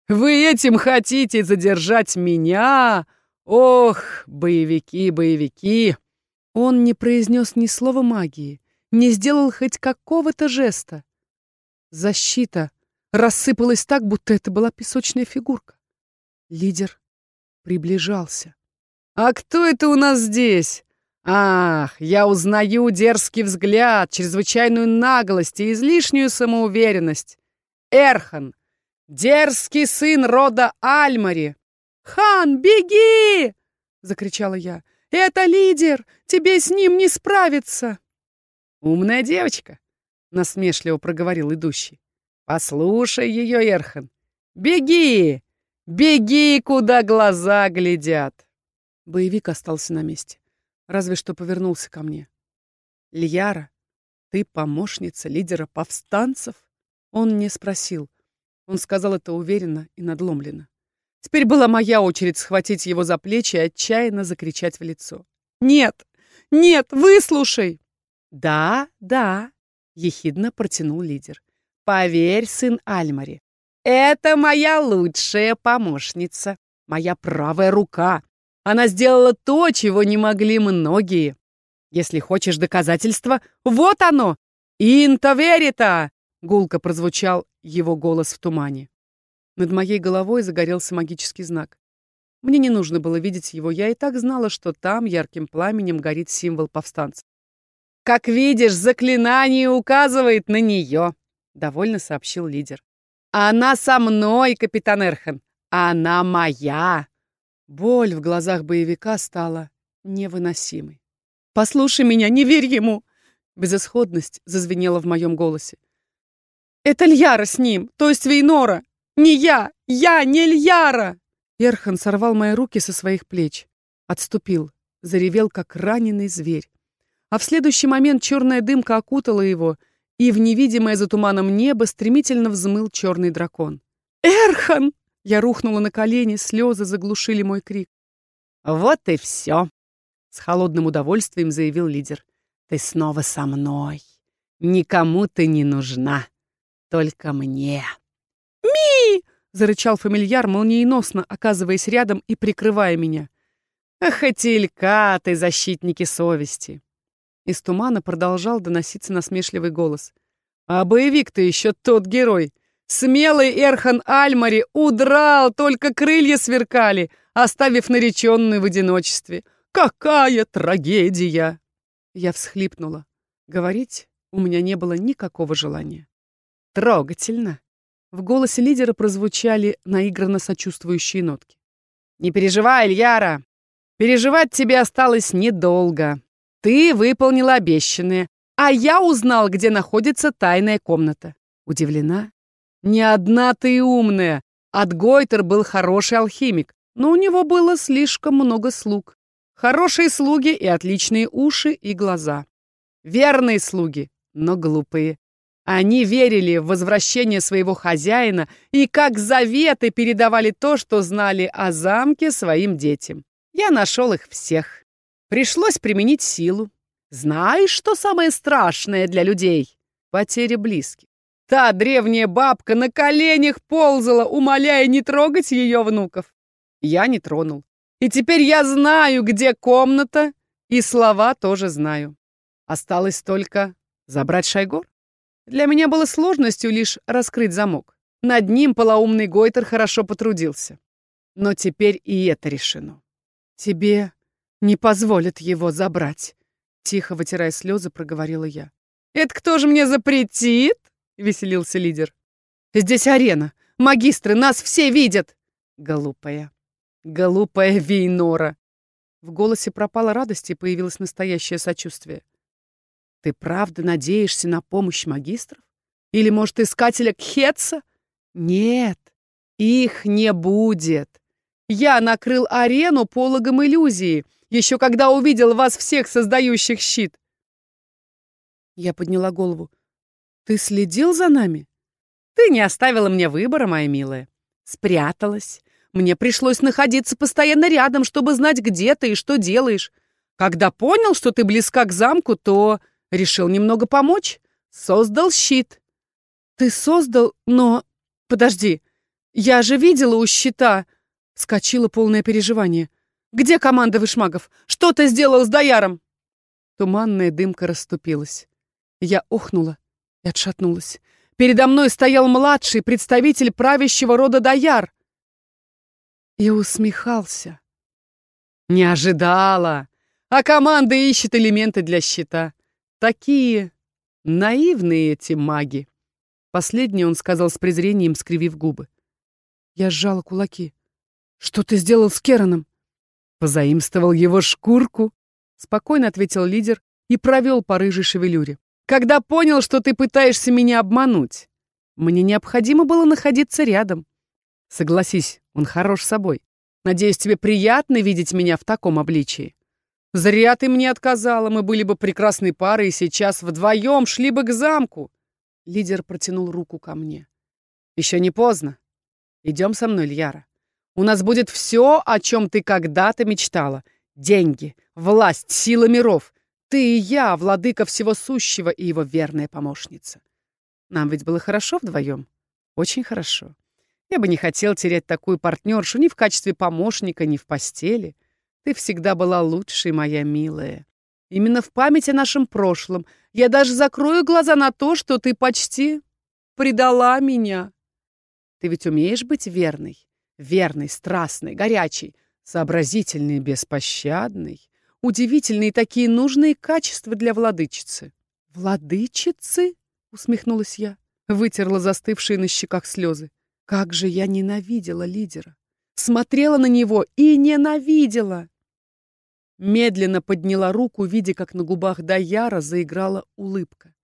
«Вы этим хотите задержать меня?» Ох, боевики, боевики! Он не произнес ни слова магии, не сделал хоть какого-то жеста. Защита рассыпалась так, будто это была песочная фигурка. Лидер приближался. «А кто это у нас здесь?» Ах, я узнаю дерзкий взгляд, чрезвычайную наглость и излишнюю самоуверенность. Эрхан, дерзкий сын рода Альмари. «Хан, беги!» — закричала я. «Это лидер! Тебе с ним не справиться!» «Умная девочка!» — насмешливо проговорил идущий. «Послушай ее, Эрхан! Беги! Беги, куда глаза глядят!» Боевик остался на месте разве что повернулся ко мне. «Льяра, ты помощница лидера повстанцев?» Он не спросил. Он сказал это уверенно и надломленно. Теперь была моя очередь схватить его за плечи и отчаянно закричать в лицо. «Нет! Нет! Выслушай!» «Да, да!» — ехидно протянул лидер. «Поверь, сын Альмари, это моя лучшая помощница, моя правая рука, она сделала то, чего не могли многие. Если хочешь доказательства, вот оно! «Инта верита!» — гулко прозвучал его голос в тумане. Над моей головой загорелся магический знак. Мне не нужно было видеть его, я и так знала, что там ярким пламенем горит символ повстанца. «Как видишь, заклинание указывает на нее», — довольно сообщил лидер. «Она со мной, капитан Эрхен. Она моя. Боль в глазах боевика стала невыносимой. «Послушай меня, не верь ему!» Безысходность зазвенела в моем голосе. «Это Льяра с ним, то есть Вейнора! Не я! Я не Льяра!» Эрхан сорвал мои руки со своих плеч. Отступил, заревел, как раненый зверь. А в следующий момент черная дымка окутала его, и в невидимое за туманом небо стремительно взмыл черный дракон. «Эрхан!» Я рухнула на колени, слезы заглушили мой крик. «Вот и все!» — с холодным удовольствием заявил лидер. «Ты снова со мной. Никому ты не нужна. Только мне». «Ми!» — зарычал фамильяр молниеносно, оказываясь рядом и прикрывая меня. «Ах, эти ты, защитники совести!» Из тумана продолжал доноситься насмешливый голос. «А боевик-то еще тот герой!» Смелый Эрхан Альмари удрал, только крылья сверкали, оставив нареченную в одиночестве. Какая трагедия! Я всхлипнула. Говорить у меня не было никакого желания. Трогательно. В голосе лидера прозвучали наигранно сочувствующие нотки. «Не переживай, Ильяра! Переживать тебе осталось недолго. Ты выполнила обещанное, а я узнал, где находится тайная комната». Удивлена не одна ты умная. От Гойтер был хороший алхимик, но у него было слишком много слуг. Хорошие слуги и отличные уши и глаза. Верные слуги, но глупые. Они верили в возвращение своего хозяина и как заветы передавали то, что знали о замке своим детям. Я нашел их всех. Пришлось применить силу. Знаешь, что самое страшное для людей? Потеря близких. Та древняя бабка на коленях ползала, умоляя не трогать ее внуков. Я не тронул. И теперь я знаю, где комната, и слова тоже знаю. Осталось только забрать Шайгор. Для меня было сложностью лишь раскрыть замок. Над ним полоумный Гойтер хорошо потрудился. Но теперь и это решено. Тебе не позволят его забрать, тихо вытирая слезы, проговорила я. Это кто же мне запретит? — веселился лидер. «Здесь арена. Магистры, нас все видят!» Глупая. Глупая Вейнора. В голосе пропала радость и появилось настоящее сочувствие. «Ты правда надеешься на помощь магистров? Или, может, искателя Кхетса? Нет, их не будет. Я накрыл арену пологом иллюзии, еще когда увидел вас всех, создающих щит». Я подняла голову. Ты следил за нами? Ты не оставила мне выбора, моя милая. Спряталась. Мне пришлось находиться постоянно рядом, чтобы знать, где ты и что делаешь. Когда понял, что ты близка к замку, то решил немного помочь. Создал щит. Ты создал, но... Подожди, я же видела у щита... Скочило полное переживание. Где команда вышмагов? Что ты сделал с Дояром? Туманная дымка расступилась. Я ухнула и отшатнулась. Передо мной стоял младший представитель правящего рода Даяр. И усмехался. Не ожидала. а команда ищет элементы для щита. Такие наивные эти маги. Последнее он сказал с презрением, скривив губы. Я сжала кулаки. «Что ты сделал с Кераном?» «Позаимствовал его шкурку», — спокойно ответил лидер и провел по рыжей шевелюре. «Когда понял, что ты пытаешься меня обмануть, мне необходимо было находиться рядом. Согласись, он хорош собой. Надеюсь, тебе приятно видеть меня в таком обличии. Зря ты мне отказала, мы были бы прекрасной парой и сейчас вдвоем шли бы к замку». Лидер протянул руку ко мне. «Еще не поздно. Идем со мной, Льяра. У нас будет все, о чем ты когда-то мечтала. Деньги, власть, сила миров. Ты и я, владыка всего сущего и его верная помощница. Нам ведь было хорошо вдвоем? Очень хорошо. Я бы не хотел терять такую партнершу ни в качестве помощника, ни в постели. Ты всегда была лучшей, моя милая. Именно в память о нашем прошлом я даже закрою глаза на то, что ты почти предала меня. Ты ведь умеешь быть верной? Верный, страстный, горячий, сообразительный, беспощадный. Удивительные такие нужные качества для владычицы. «Владычицы?» — усмехнулась я. Вытерла застывшие на щеках слезы. Как же я ненавидела лидера. Смотрела на него и ненавидела. Медленно подняла руку, видя, как на губах Даяра заиграла улыбка.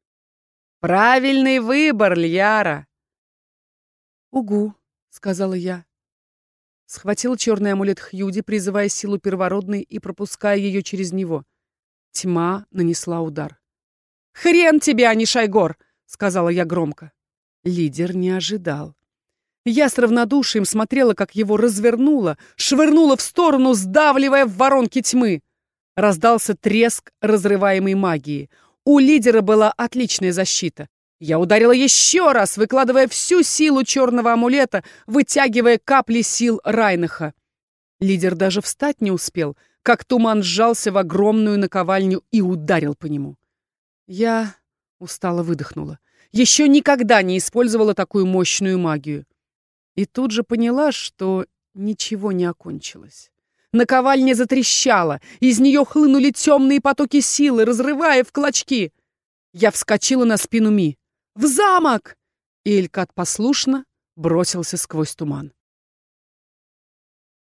«Правильный выбор, Льяра!» «Угу», — сказала я. Схватил черный амулет Хьюди, призывая силу первородной и пропуская ее через него. Тьма нанесла удар. «Хрен тебе, а не Шайгор!» — сказала я громко. Лидер не ожидал. Я с равнодушием смотрела, как его развернуло, швырнуло в сторону, сдавливая в воронки тьмы. Раздался треск разрываемой магии. У лидера была отличная защита. Я ударила еще раз, выкладывая всю силу черного амулета, вытягивая капли сил Райнаха. Лидер даже встать не успел, как туман сжался в огромную наковальню и ударил по нему. Я устало выдохнула. Еще никогда не использовала такую мощную магию. И тут же поняла, что ничего не окончилось. Наковальня затрещала, из нее хлынули темные потоки силы, разрывая в клочки. Я вскочила на спину Ми. «В замок!» И Элькат послушно бросился сквозь туман.